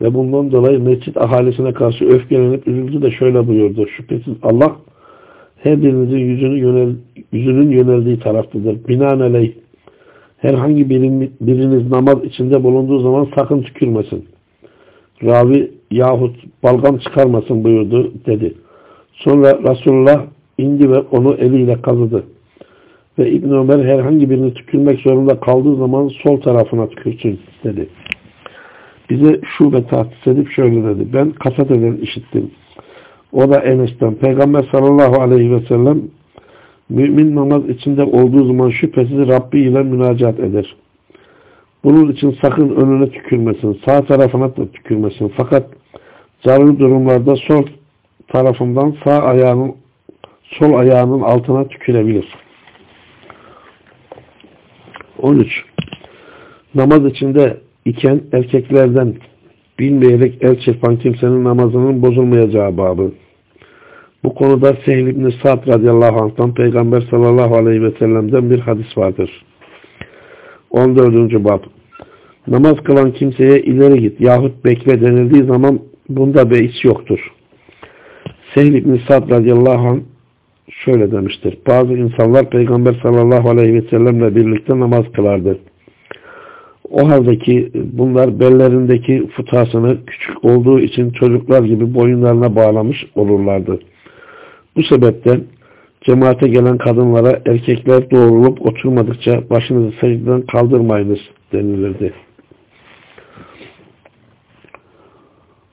ve bundan dolayı mescit ahalisine karşı öfkelenip üzüldü de şöyle buyurdu. Şüphesiz Allah her birinizin yüzünü yönel, yüzünün yöneldiği taraftadır. Binaenaleyh herhangi biriniz namaz içinde bulunduğu zaman sakın tükürmesin ravi yahut balgam çıkarmasın buyurdu dedi. Sonra Resulullah indi ve onu eliyle kazıdı. Ve İbn Ömer herhangi birini tükürmek zorunda kaldığı zaman sol tarafına tükürsün dedi. Bize şube tahsis edip şöyle dedi. Ben kaseteden işittim. O da Enes'ten. Peygamber sallallahu aleyhi ve sellem mümin namaz içinde olduğu zaman şüphesiz Rabbi ile münacat eder. Bunun için sakın önüne tükürmesin. Sağ tarafına da tükürmesin. Fakat zararlı durumlarda sol tarafından sağ ayağının sol ayağının altına tükürebilir. 13. Namaz içinde iken erkeklerden bilmeyerek el çırpan kimsenin namazının bozulmayacağı babı. Bu konuda Sehl İbni Sa'd radıyallahu anh'tan Peygamber sallallahu aleyhi ve sellem'den bir hadis vardır. 14. Bab Namaz kılan kimseye ileri git yahut bekle denildiği zaman bunda beis yoktur. Sehl İbni Sad radıyallahu anh şöyle demiştir. Bazı insanlar Peygamber sallallahu aleyhi ve sellemle birlikte namaz kılardı. O haldeki bunlar bellerindeki futasını küçük olduğu için çocuklar gibi boyunlarına bağlamış olurlardı. Bu sebepten Cemaate gelen kadınlara erkekler doğrulup oturmadıkça başınızı secdeden kaldırmayınız denilirdi.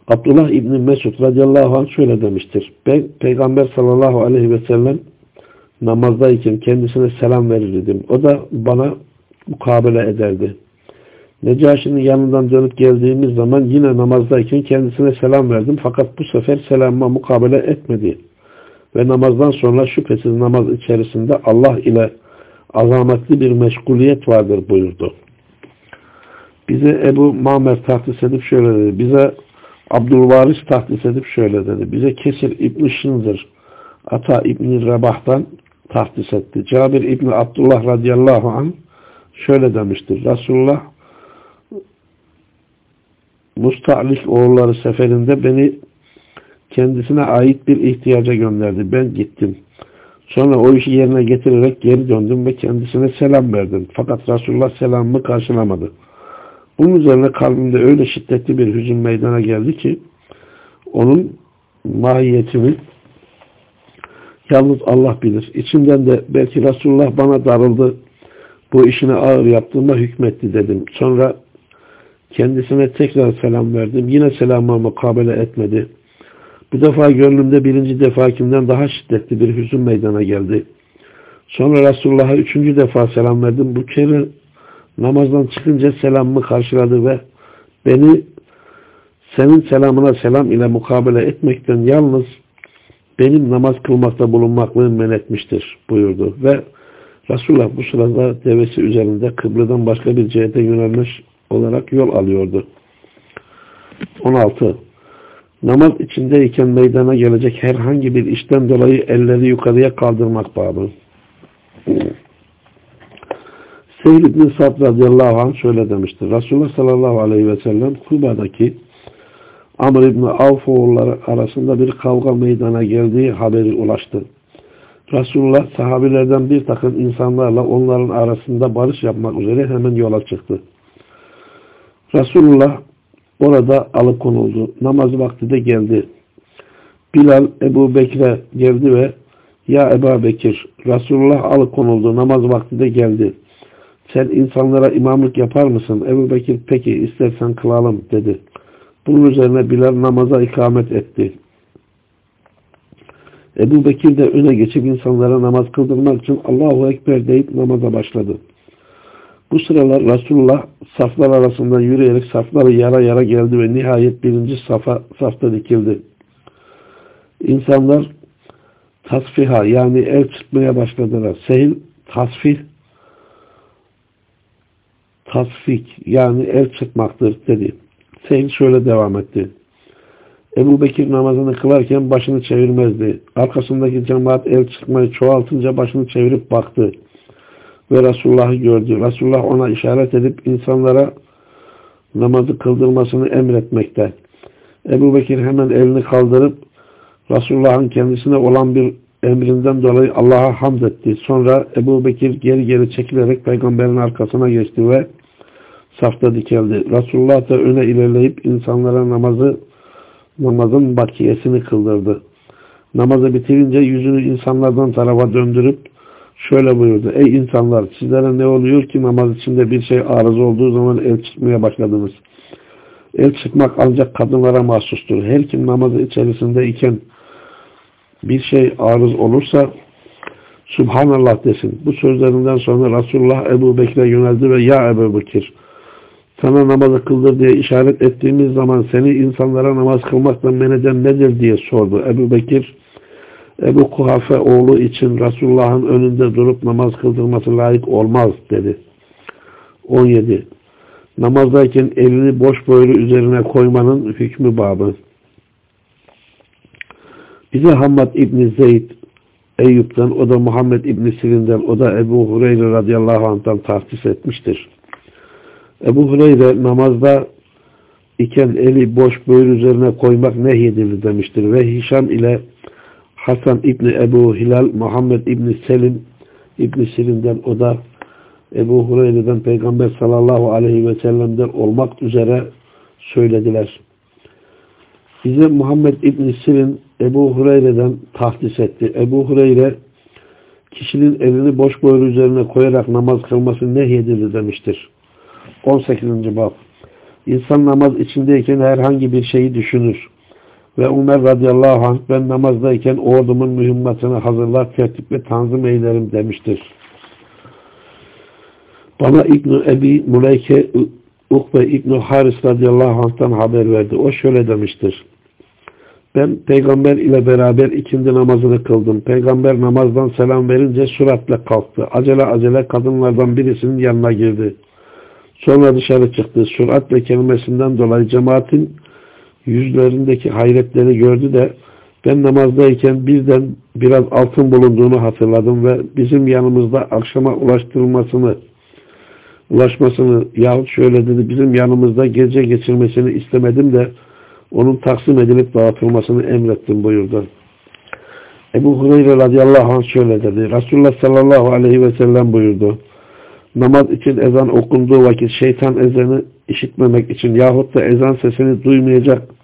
Abdullah İbni Mesud radıyallahu anh şöyle demiştir. Ben Peygamber sallallahu aleyhi ve sellem namazdayken kendisine selam verirdim. O da bana mukabele ederdi. Necaşi'nin yanından dönüp geldiğimiz zaman yine namazdayken kendisine selam verdim. Fakat bu sefer selamıma mukabele etmedi. Ve namazdan sonra şüphesiz namaz içerisinde Allah ile azametli bir meşguliyet vardır buyurdu. Bize Ebu Mamer tahdis edip şöyle dedi. Bize Abdülvaris tahdis edip şöyle dedi. Bize Kesir İbn-i Şınzır Ata İbn-i Rebah'tan tahdis etti. Cabir İbni Abdullah radıyallahu anh şöyle demiştir. Resulullah Musta'lik oğulları seferinde beni kendisine ait bir ihtiyaca gönderdi. Ben gittim. Sonra o işi yerine getirerek geri döndüm ve kendisine selam verdim. Fakat Resulullah selamımı karşılamadı. Bunun üzerine kalbimde öyle şiddetli bir hüzün meydana geldi ki onun mahiyetini yalnız Allah bilir. İçimden de belki Resulullah bana darıldı. Bu işini ağır yaptığıma hükmetti dedim. Sonra kendisine tekrar selam verdim. Yine selama mukabele etmedi. Bu defa gönlümde birinci defakinden daha şiddetli bir hüzün meydana geldi. Sonra Resulullah'a üçüncü defa selam verdim. Bu kere namazdan çıkınca selamımı karşıladı ve beni senin selamına selam ile mukabele etmekten yalnız benim namaz kılmakta bulunmaklığım men etmiştir buyurdu. Ve Resulullah bu sırada devesi üzerinde kıbleden başka bir cihete yönelmiş olarak yol alıyordu. 16. Namaz içindeyken meydana gelecek herhangi bir işten dolayı elleri yukarıya kaldırmak babı. Seyyid İbn Sa'd radıyallahu anh şöyle demiştir. Resulullah sallallahu aleyhi ve sellem Kuba'daki Amr İbni Avf oğulları arasında bir kavga meydana geldiği haberi ulaştı. Resulullah sahabilerden bir takım insanlarla onların arasında barış yapmak üzere hemen yola çıktı. Resulullah orada alıkonuldu. Namaz vakti de geldi. Bilal Ebu Bekir'e geldi ve Ya Ebu Bekir Resulullah alıkonuldu. Namaz vakti de geldi. Sen insanlara imamlık yapar mısın? Ebu Bekir peki istersen kılalım dedi. Bunun üzerine Bilal namaza ikamet etti. Ebu Bekir de öne geçip insanlara namaz kıldırmak için Allahu Ekber deyip namaza başladı. Bu sıralar Resulullah saflar arasında yürüyerek safları yara yara geldi ve nihayet birinci safa, safta dikildi. İnsanlar tasfiha yani el çıkmaya başladılar. Sehil tasfih tasfik yani el çıkmaktır dedi. Sehil şöyle devam etti. Ebu Bekir namazını kılarken başını çevirmezdi. Arkasındaki cemaat el çıkmayı çoğaltınca başını çevirip baktı. Ve Resulullah'ı gördü. Resulullah ona işaret edip insanlara namazı kıldırmasını emretmekte. Ebu Bekir hemen elini kaldırıp Resulullah'ın kendisine olan bir emrinden dolayı Allah'a hamd etti. Sonra Ebu Bekir geri geri çekilerek peygamberin arkasına geçti ve safta dikeldi. Resulullah da öne ilerleyip insanlara namazı namazın bakiyesini kıldırdı. Namazı bitirince yüzünü insanlardan tarafa döndürüp şöyle buyurdu. Ey insanlar sizlere ne oluyor ki namaz içinde bir şey arız olduğu zaman el çıkmaya başladınız. El çıkmak ancak kadınlara mahsustur. Her kim namazı içerisinde iken bir şey arız olursa Subhanallah desin. Bu sözlerinden sonra Resulullah Ebu Bekir'e yöneldi ve Ya Ebu Bekir sana namazı kıldır diye işaret ettiğimiz zaman seni insanlara namaz kılmaktan men eden nedir diye sordu. Ebu Bekir Ebu Kuhafe oğlu için Resulullah'ın önünde durup namaz kıldırması layık olmaz dedi. 17. Namazdayken elini boş boylu üzerine koymanın hükmü babı. Bize Hamad İbni Zeyd Eyüp'ten, o da Muhammed İbni Sirin'den, o da Ebu Hureyre radıyallahu anh'tan tahsis etmiştir. Ebu Hureyre namazda iken eli boş böğür üzerine koymak nehyedilir demiştir. Ve Hişam ile Hasan İbni Ebu Hilal, Muhammed İbni Selim İbni Sirin'den o da Ebu Hureyre'den Peygamber sallallahu aleyhi ve sellem'den olmak üzere söylediler. Bize Muhammed İbni Sirin Ebu Hureyre'den tahdis etti. Ebu Hureyre kişinin elini boş boylu üzerine koyarak namaz kılması nehyedilir demiştir. 18. bab İnsan namaz içindeyken herhangi bir şeyi düşünür. Ve Ömer radıyallahu anh ben namazdayken ordumun mühimmatını hazırlar, tertip ve tanzim eylerim demiştir. Bana İbn-i Ebi Muleyke Ukbe İbn-i Haris radıyallahu anh'tan haber verdi. O şöyle demiştir. Ben peygamber ile beraber ikindi namazını kıldım. Peygamber namazdan selam verince süratle kalktı. Acele acele kadınlardan birisinin yanına girdi. Sonra dışarı çıktı. Süratle kelimesinden dolayı cemaatin yüzlerindeki hayretleri gördü de ben namazdayken birden biraz altın bulunduğunu hatırladım ve bizim yanımızda akşama ulaştırılmasını ulaşmasını yahut şöyle dedi bizim yanımızda gece geçirmesini istemedim de onun taksim edilip dağıtılmasını emrettim buyurdu. Ebu Hureyre radıyallahu anh şöyle dedi. Resulullah sallallahu aleyhi ve sellem buyurdu. Namaz için ezan okunduğu vakit şeytan ezanı işitmemek için yahut da ezan sesini duymayacak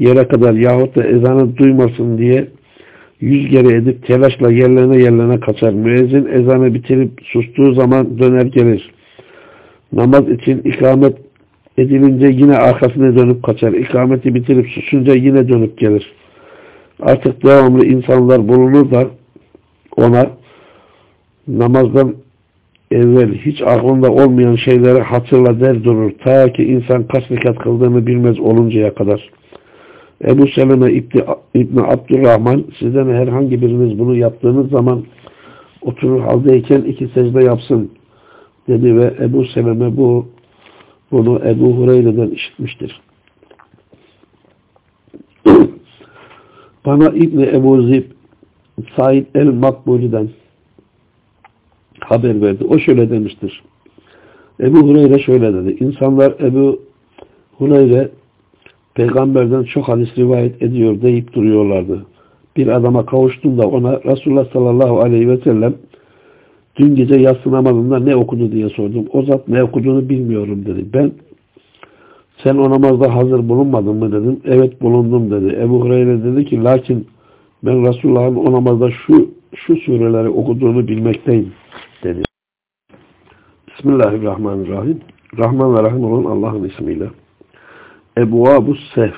yere kadar yahut da ezanı duymasın diye yüz kere edip telaşla yerlerine yerlerine kaçar. Müezzin ezanı bitirip sustuğu zaman döner gelir. Namaz için ikamet edilince yine arkasına dönüp kaçar. İkameti bitirip susunca yine dönüp gelir. Artık devamlı insanlar bulunur da ona namazdan evvel hiç aklında olmayan şeyleri hatırla der durur. Ta ki insan kaç rekat kıldığını bilmez oluncaya kadar. Ebu Seleme İbni, İbni Abdurrahman sizden herhangi biriniz bunu yaptığınız zaman oturur haldeyken iki secde yapsın dedi ve Ebu Seleme bu bunu Ebu Hureyre'den işitmiştir. <clears throat> Bana İbni Ebu Zib Said el-Makbuli'den haber verdi. O şöyle demiştir. Ebu Hureyre şöyle dedi. İnsanlar Ebu Hureyre peygamberden çok hadis rivayet ediyor deyip duruyorlardı. Bir adama kavuştum da ona Resulullah sallallahu aleyhi ve sellem dün gece yatsı namazında ne okudu diye sordum. O zat ne okuduğunu bilmiyorum dedi. Ben sen o namazda hazır bulunmadın mı dedim. Evet bulundum dedi. Ebu Hureyre dedi ki lakin ben Resulullah'ın o namazda şu şu sureleri okuduğunu bilmekteyim dedi. Bismillahirrahmanirrahim. Rahman ve Rahim olan Allah'ın ismiyle. Ebu Abu Sehf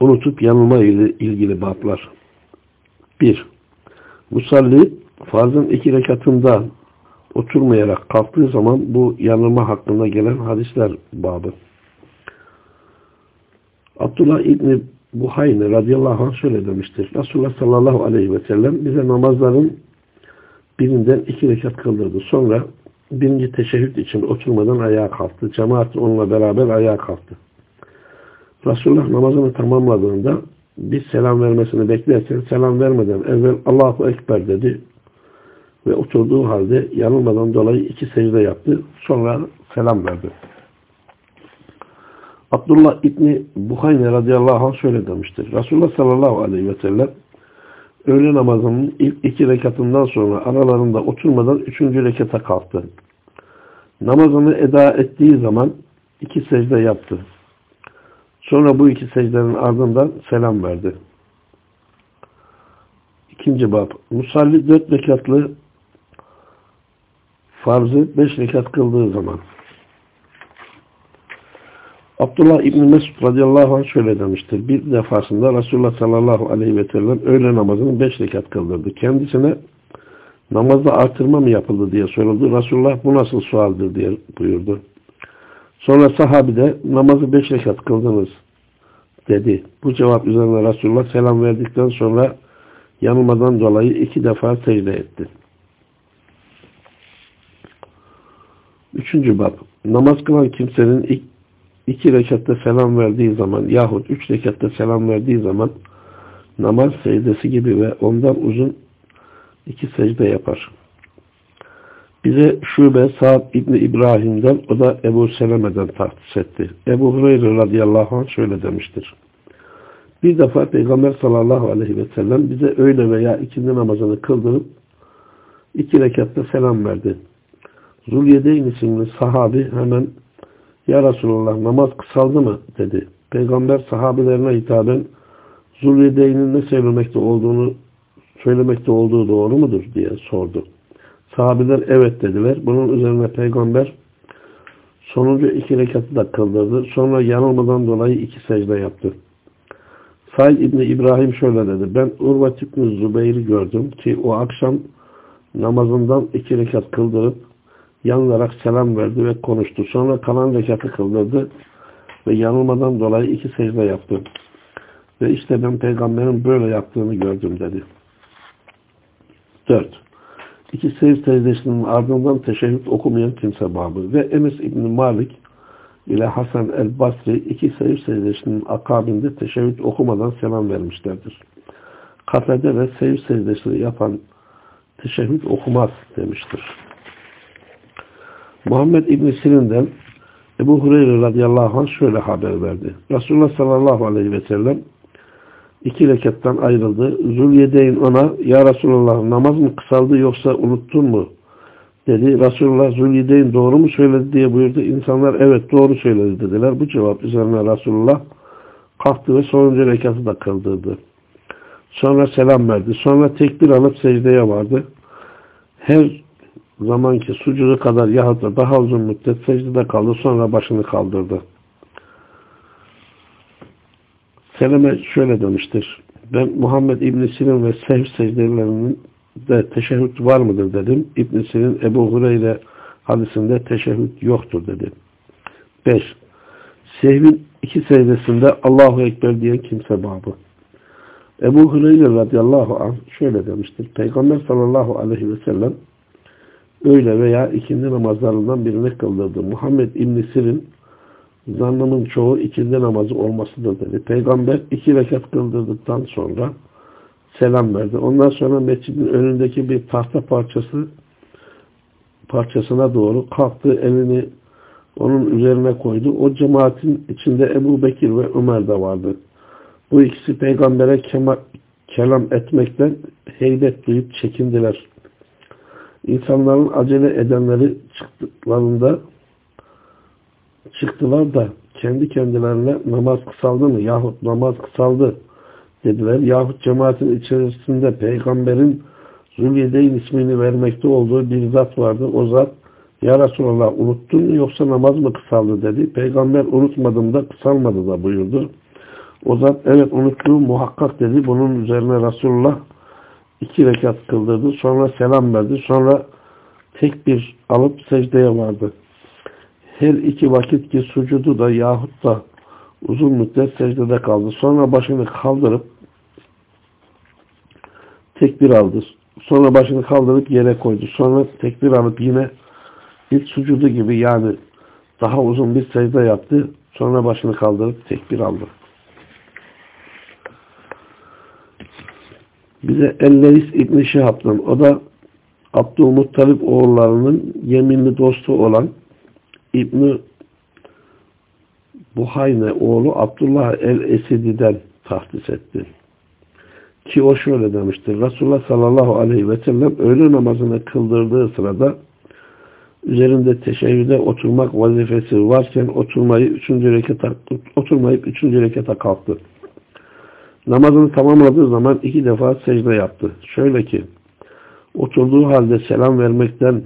Unutup yanılma ile ilgili bablar. 1. Musalli farzın iki rekatında oturmayarak kalktığı zaman bu yanılma hakkında gelen hadisler babı. Abdullah İbni Buhayne radıyallahu anh şöyle demiştir. Resulullah sallallahu aleyhi ve sellem bize namazların birinden iki rekat kıldırdı. Sonra birinci teşehhüd için oturmadan ayağa kalktı. Cemaat onunla beraber ayağa kalktı. Resulullah namazını tamamladığında biz selam vermesini beklerken selam vermeden evvel Allahu Ekber dedi ve oturduğu halde yanılmadan dolayı iki secde yaptı. Sonra selam verdi. Abdullah İbni Buhayne radıyallahu anh şöyle demiştir. Resulullah sallallahu aleyhi ve sellem öğle namazının ilk iki rekatından sonra aralarında oturmadan üçüncü rekata kalktı. Namazını eda ettiği zaman iki secde yaptı. Sonra bu iki secdenin ardından selam verdi. İkinci bab. Musalli dört rekatlı farzı beş rekat kıldığı zaman. Abdullah İbni Mesud radıyallahu anh şöyle demiştir. Bir defasında Resulullah sallallahu aleyhi ve sellem öğle namazını beş rekat kıldırdı. Kendisine namazda artırma mı yapıldı diye soruldu. Resulullah bu nasıl sualdir diye buyurdu. Sonra sahabi de namazı beş rekat kıldınız dedi. Bu cevap üzerine Resulullah selam verdikten sonra yanılmadan dolayı iki defa secde etti. Üçüncü bab. Namaz kılan kimsenin ilk iki rekatta selam verdiği zaman yahut üç rekatta selam verdiği zaman namaz secdesi gibi ve ondan uzun iki secde yapar. Bize Şube Sa'd İbni İbrahim'den o da Ebu Seleme'den tahsis etti. Ebu Hureyre radıyallahu anh şöyle demiştir. Bir defa Peygamber sallallahu aleyhi ve sellem bize öğle veya ikindi namazını kıldırıp iki rekatta selam verdi. Zulyedeyn isimli sahabi hemen Ya Resulallah namaz kısaldı mı dedi. Peygamber sahabelerine hitaben Zulyedeyn'in ne söylemekte olduğunu söylemekte olduğu doğru mudur diye sordu. Sahabiler evet dediler. Bunun üzerine peygamber Sonuncu iki rekatı da kıldırdı. Sonra yanılmadan dolayı iki secde yaptı. Said İbni İbrahim şöyle dedi. Ben Urvat İbni Zübeyir'i gördüm ki o akşam namazından iki rekat kıldırıp yanılarak selam verdi ve konuştu. Sonra kalan rekatı kıldırdı ve yanılmadan dolayı iki secde yaptı. Ve işte ben peygamberin böyle yaptığını gördüm dedi. 4. İki seyir secdesinin ardından teşehhüd okumayan kimse babı ve Enes İbni Malik ile Hasan el-Basri iki seyir secdesinin akabinde teşehhüd okumadan selam vermişlerdir. Kafede ve seyir secdesini yapan teşehhüd okumaz demiştir. Muhammed İbni Sirin'den Ebu Hureyre radıyallahu anh şöyle haber verdi. Resulullah sallallahu aleyhi ve sellem iki rekattan ayrıldı. Zülyedeyn ona ya Resulullah namaz mı kısaldı yoksa unuttun mu? dedi. Resulullah Zülyedeyn doğru mu söyledi diye buyurdu. İnsanlar evet doğru söyledi dediler. Bu cevap üzerine Resulullah kalktı ve sonuncu rekatı da kıldırdı. Sonra selam verdi. Sonra tekbir alıp secdeye vardı. Her zamanki sucudu kadar yahut da daha uzun müddet secdede kaldı. Sonra başını kaldırdı. Seleme şöyle demiştir. Ben Muhammed İbn Sirin ve Sehv secdelerinin de teşehhüd var mıdır dedim. İbn Sirin Ebu Hureyre hadisinde teşehhüd yoktur dedi. 5. Sehvin iki secdesinde Allahu Ekber diyen kimse babı. Ebu Hureyre radıyallahu anh şöyle demiştir. Peygamber sallallahu aleyhi ve sellem öyle veya ikindi namazlarından birini kıldırdı. Muhammed İbn Sirin zannımın çoğu ikindi namazı olmasıdır dedi. Peygamber iki rekat kıldırdıktan sonra selam verdi. Ondan sonra mescidin önündeki bir tahta parçası parçasına doğru kalktı. Elini onun üzerine koydu. O cemaatin içinde Ebu Bekir ve Ömer de vardı. Bu ikisi peygambere kema, kelam etmekten heybet duyup çekindiler. İnsanların acele edenleri çıktıklarında çıktılar da kendi kendilerine namaz kısaldı mı yahut namaz kısaldı dediler. Yahut cemaatin içerisinde peygamberin Zülyedeyn ismini vermekte olduğu bir zat vardı. O zat ya Resulallah unuttun mu yoksa namaz mı kısaldı dedi. Peygamber unutmadım da kısalmadı da buyurdu. O zat evet unuttuğum muhakkak dedi. Bunun üzerine Resulullah iki rekat kıldırdı. Sonra selam verdi. Sonra tek bir alıp secdeye vardı. Her iki vakit ki sucudu da yahut da uzun müddet secdede kaldı. Sonra başını kaldırıp tekbir aldı. Sonra başını kaldırıp yere koydu. Sonra tekbir alıp yine ilk sucudu gibi yani daha uzun bir secde yaptı. Sonra başını kaldırıp tekbir aldı. Bize Elleris İbni Şihab'dan o da Abdülmuttalip oğullarının yeminli dostu olan İbni Buhayne oğlu Abdullah el-Esidi'den tahdis etti. Ki o şöyle demiştir. Resulullah sallallahu aleyhi ve sellem öğle namazını kıldırdığı sırada üzerinde teşebbüde oturmak vazifesi varken oturmayı üçüncü rekata, oturmayıp üçüncü rekata kalktı. Namazını tamamladığı zaman iki defa secde yaptı. Şöyle ki oturduğu halde selam vermekten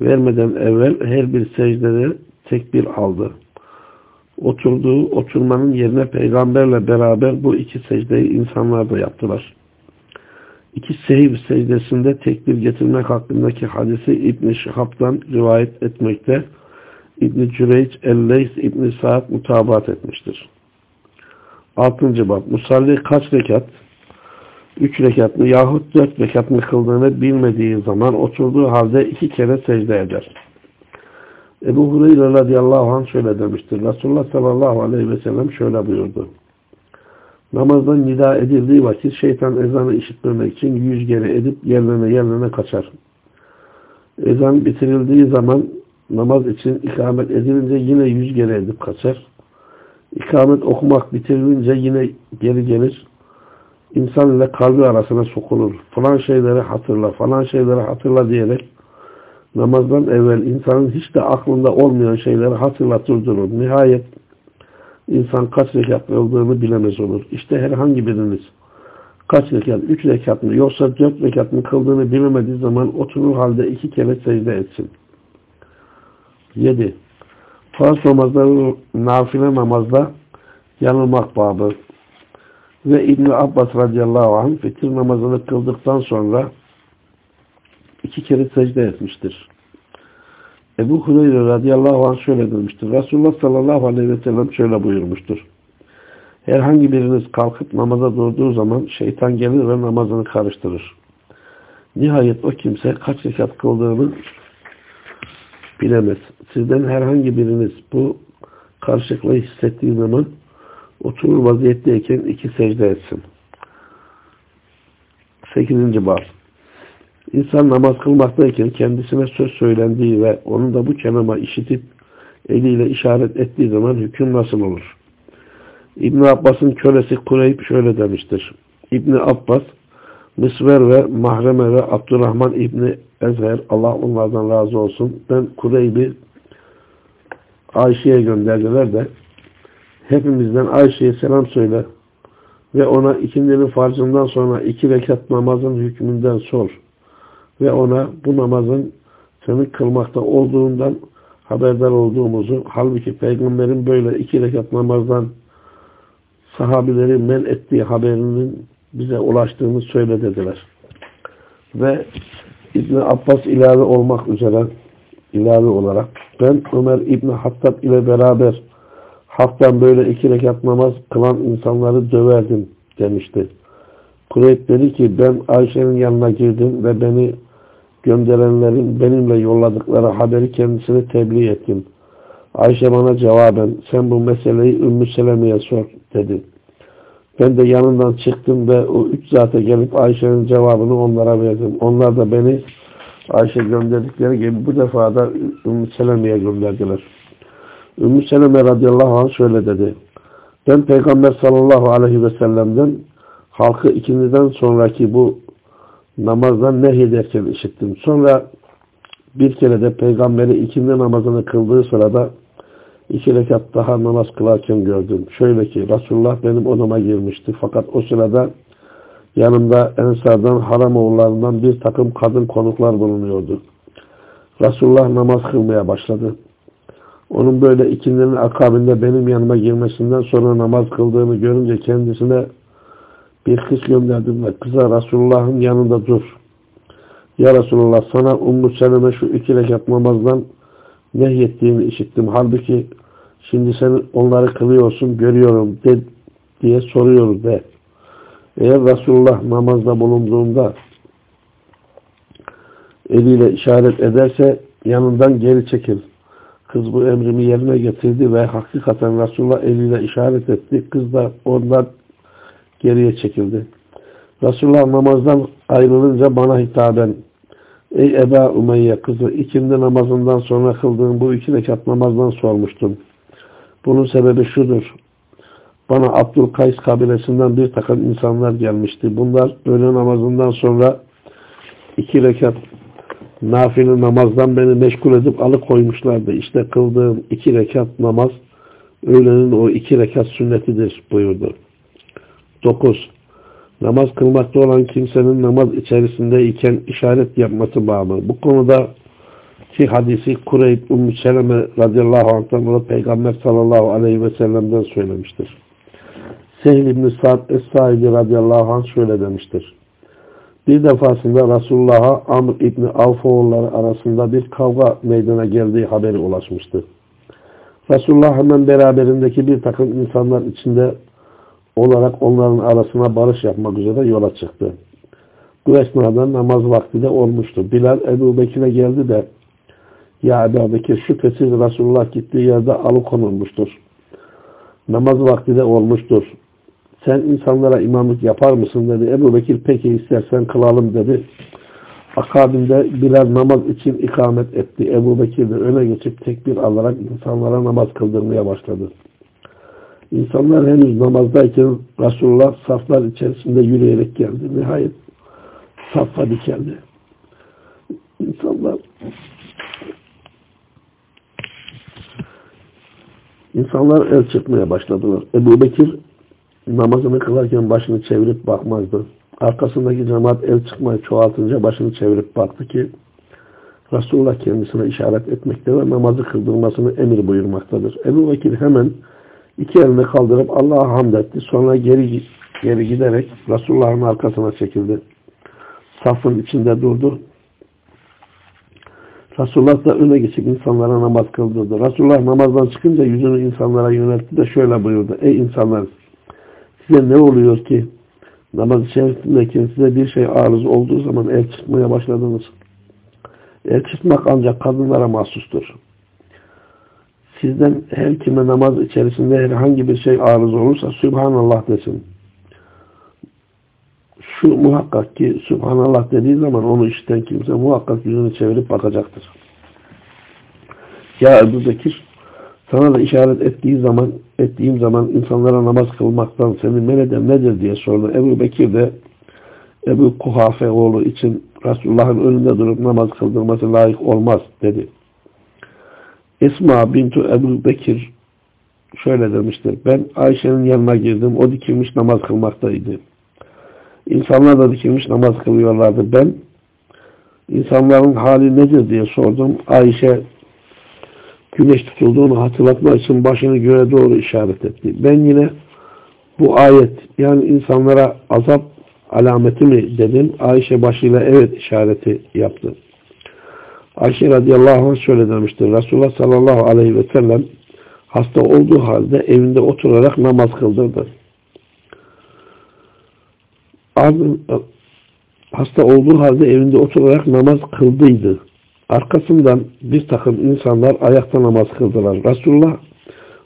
vermeden evvel her bir secdede tekbir aldı. Oturduğu oturmanın yerine peygamberle beraber bu iki secdeyi insanlar da yaptılar. İki sehiv secdesinde tekbir getirmek hakkındaki hadisi İbn-i rivayet etmekte. İbn-i Cüreyç El-Leys İbn-i Sa'd mutabat etmiştir. Altıncı bab. Musalli kaç rekat? Üç rekat mı yahut dört rekat mı kıldığını bilmediği zaman oturduğu halde iki kere secde eder. Ebu Hureyre radıyallahu anh şöyle demiştir. Resulullah sallallahu aleyhi ve sellem şöyle buyurdu. Namazdan nida edildiği vakit şeytan ezanı işitmemek için yüz kere edip yerlerine yerlerine kaçar. Ezan bitirildiği zaman namaz için ikamet edilince yine yüz kere edip kaçar. İkamet okumak bitirilince yine geri gelir. İnsan ile kalbi arasına sokulur. Falan şeyleri hatırla, falan şeyleri hatırla diyerek namazdan evvel insanın hiç de aklında olmayan şeyleri hatırlatır durur. Nihayet insan kaç rekat olduğunu bilemez olur. İşte herhangi biriniz kaç rekat, üç rekat mı yoksa dört rekat mı kıldığını bilemediği zaman oturur halde iki kere secde etsin. Yedi. Farz namazları nafile namazda yanılmak babı. Ve İbn Abbas radıyallahu anh fitir namazını kıldıktan sonra iki kere secde etmiştir. Ebu Hureyre radıyallahu anh şöyle demiştir. Resulullah sallallahu aleyhi ve sellem şöyle buyurmuştur. Herhangi biriniz kalkıp namaza durduğu zaman şeytan gelir ve namazını karıştırır. Nihayet o kimse kaç rekat kıldığını bilemez. Sizden herhangi biriniz bu karışıklığı hissettiği zaman oturur vaziyetteyken iki secde etsin. 8. Bab İnsan namaz kılmaktayken kendisine söz söylendiği ve onun da bu kelama işitip eliyle işaret ettiği zaman hüküm nasıl olur? İbn Abbas'ın kölesi Kureyb şöyle demiştir. İbn Abbas, Misver ve Mahreme ve Abdurrahman İbni Ezher, Allah onlardan razı olsun. Ben Kureyb'i Ayşe'ye gönderdiler de hepimizden Ayşe'ye selam söyle ve ona ikindinin farzından sonra iki rekat namazın hükmünden sor ve ona bu namazın senin kılmakta olduğundan haberdar olduğumuzu halbuki peygamberin böyle iki rekat namazdan sahabileri men ettiği haberinin bize ulaştığını söyle dediler. Ve İbn Abbas ilave olmak üzere ilave olarak ben Ömer İbni Hattab ile beraber halktan böyle iki rekat namaz kılan insanları döverdim demişti. Kureyb dedi ki ben Ayşe'nin yanına girdim ve beni gönderenlerin benimle yolladıkları haberi kendisine tebliğ ettim. Ayşe bana cevaben sen bu meseleyi Ümmü Seleme'ye sor dedi. Ben de yanından çıktım ve o üç zata gelip Ayşe'nin cevabını onlara verdim. Onlar da beni Ayşe gönderdikleri gibi bu defa da Ümmü Seleme'ye gönderdiler. Ümmü Seleme radıyallahu anh şöyle dedi. Ben Peygamber sallallahu aleyhi ve sellem'den halkı ikindiden sonraki bu namazdan nehyederken işittim. Sonra bir kere de peygamberi ikindi namazını kıldığı sırada iki rekat daha namaz kılarken gördüm. Şöyle ki Resulullah benim odama girmişti. Fakat o sırada yanımda Ensar'dan haram oğullarından bir takım kadın konuklar bulunuyordu. Resulullah namaz kılmaya başladı. Onun böyle ikindinin akabinde benim yanıma girmesinden sonra namaz kıldığını görünce kendisine bir kız gönderdim ve kıza Resulullah'ın yanında dur. Ya Resulullah sana Ummu Seleme şu iki rekat namazdan nehyettiğini işittim. Halbuki şimdi sen onları kılıyorsun görüyorum de, diye soruyoruz de. Eğer Resulullah namazda bulunduğunda eliyle işaret ederse yanından geri çekil. Kız bu emrimi yerine getirdi ve hakikaten Resulullah eliyle işaret etti. Kız da ondan geriye çekildi. Resulullah namazdan ayrılınca bana hitaben Ey Eba Umeyye kızı ikindi namazından sonra kıldığın bu iki rekat namazdan sormuştum. Bunun sebebi şudur. Bana Abdülkays kabilesinden bir takım insanlar gelmişti. Bunlar öğle namazından sonra iki rekat nafile namazdan beni meşgul edip alıkoymuşlardı. İşte kıldığım iki rekat namaz öğlenin o iki rekat sünnetidir buyurdu. 9. Namaz kılmakta olan kimsenin namaz içerisinde iken işaret yapması bağlı. Bu konuda ki hadisi Kureyb Ümmü Seleme radıyallahu anh'tan Peygamber sallallahu aleyhi ve sellem'den söylemiştir. Sehl İbni Sa'd Es-Saidi radıyallahu anh şöyle demiştir. Bir defasında Resulullah'a Amr İbni Avfoğulları arasında bir kavga meydana geldiği haberi ulaşmıştı. Resulullah hemen beraberindeki bir takım insanlar içinde olarak onların arasına barış yapmak üzere yola çıktı. Bu esnada namaz vakti de olmuştu. Bilal Ebu Bekir'e geldi de Ya Ebu Bekir şüphesiz Resulullah gittiği yerde alıkonulmuştur. Namaz vakti de olmuştur. Sen insanlara imamlık yapar mısın dedi. Ebu Bekir peki istersen kılalım dedi. Akabinde Bilal namaz için ikamet etti. Ebu Bekir de öne geçip tekbir alarak insanlara namaz kıldırmaya başladı. İnsanlar henüz namazdayken Resulullah saflar içerisinde yürüyerek geldi. Nihayet safha dikeldi. İnsanlar İnsanlar el çıkmaya başladılar. Ebu Bekir namazını kılarken başını çevirip bakmazdı. Arkasındaki cemaat el çıkmayı çoğaltınca başını çevirip baktı ki Resulullah kendisine işaret etmekte ve namazı kıldırmasını emir buyurmaktadır. Ebu Bekir hemen iki elini kaldırıp Allah'a hamd etti. Sonra geri, geri giderek Resulullah'ın arkasına çekildi. Safın içinde durdu. Resulullah da öne geçip insanlara namaz kıldırdı. Resulullah namazdan çıkınca yüzünü insanlara yöneltti de şöyle buyurdu. Ey insanlar size ne oluyor ki namaz içerisindeyken size bir şey arız olduğu zaman el çıkmaya başladınız. El çıkmak ancak kadınlara mahsustur. Sizden her kime namaz içerisinde herhangi bir şey arız olursa Subhanallah desin. Şu muhakkak ki Subhanallah dediği zaman onu işiten kimse muhakkak yüzünü çevirip bakacaktır. Ya Ebu Bekir sana da işaret ettiği zaman ettiğim zaman insanlara namaz kılmaktan seni men eden nedir diye sordu. Ebu Bekir de Ebu Kuhafe oğlu için Resulullah'ın önünde durup namaz kıldırması layık olmaz dedi. Esma bintu Ebu Bekir şöyle demiştir. Ben Ayşe'nin yanına girdim. O dikilmiş namaz kılmaktaydı. İnsanlar da dikilmiş namaz kılıyorlardı. Ben insanların hali nedir diye sordum. Ayşe güneş tutulduğunu hatırlatmak için başını göğe doğru işaret etti. Ben yine bu ayet yani insanlara azap alameti mi dedim. Ayşe başıyla evet işareti yaptı. Ayşe radıyallahu anh şöyle demiştir. Resulullah sallallahu aleyhi ve sellem hasta olduğu halde evinde oturarak namaz kıldırdı. Hasta olduğu halde evinde oturarak namaz kıldıydı. Arkasından bir takım insanlar ayakta namaz kıldılar. Resulullah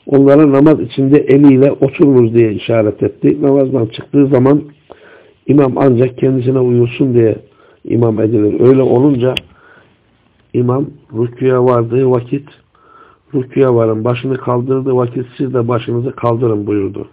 onlara namaz içinde eliyle oturunuz diye işaret etti. Namazdan çıktığı zaman imam ancak kendisine uyulsun diye imam edilir. Öyle olunca imam rüküye vardığı vakit rüküye varın. Başını kaldırdığı vakit siz de başınızı kaldırın buyurdu.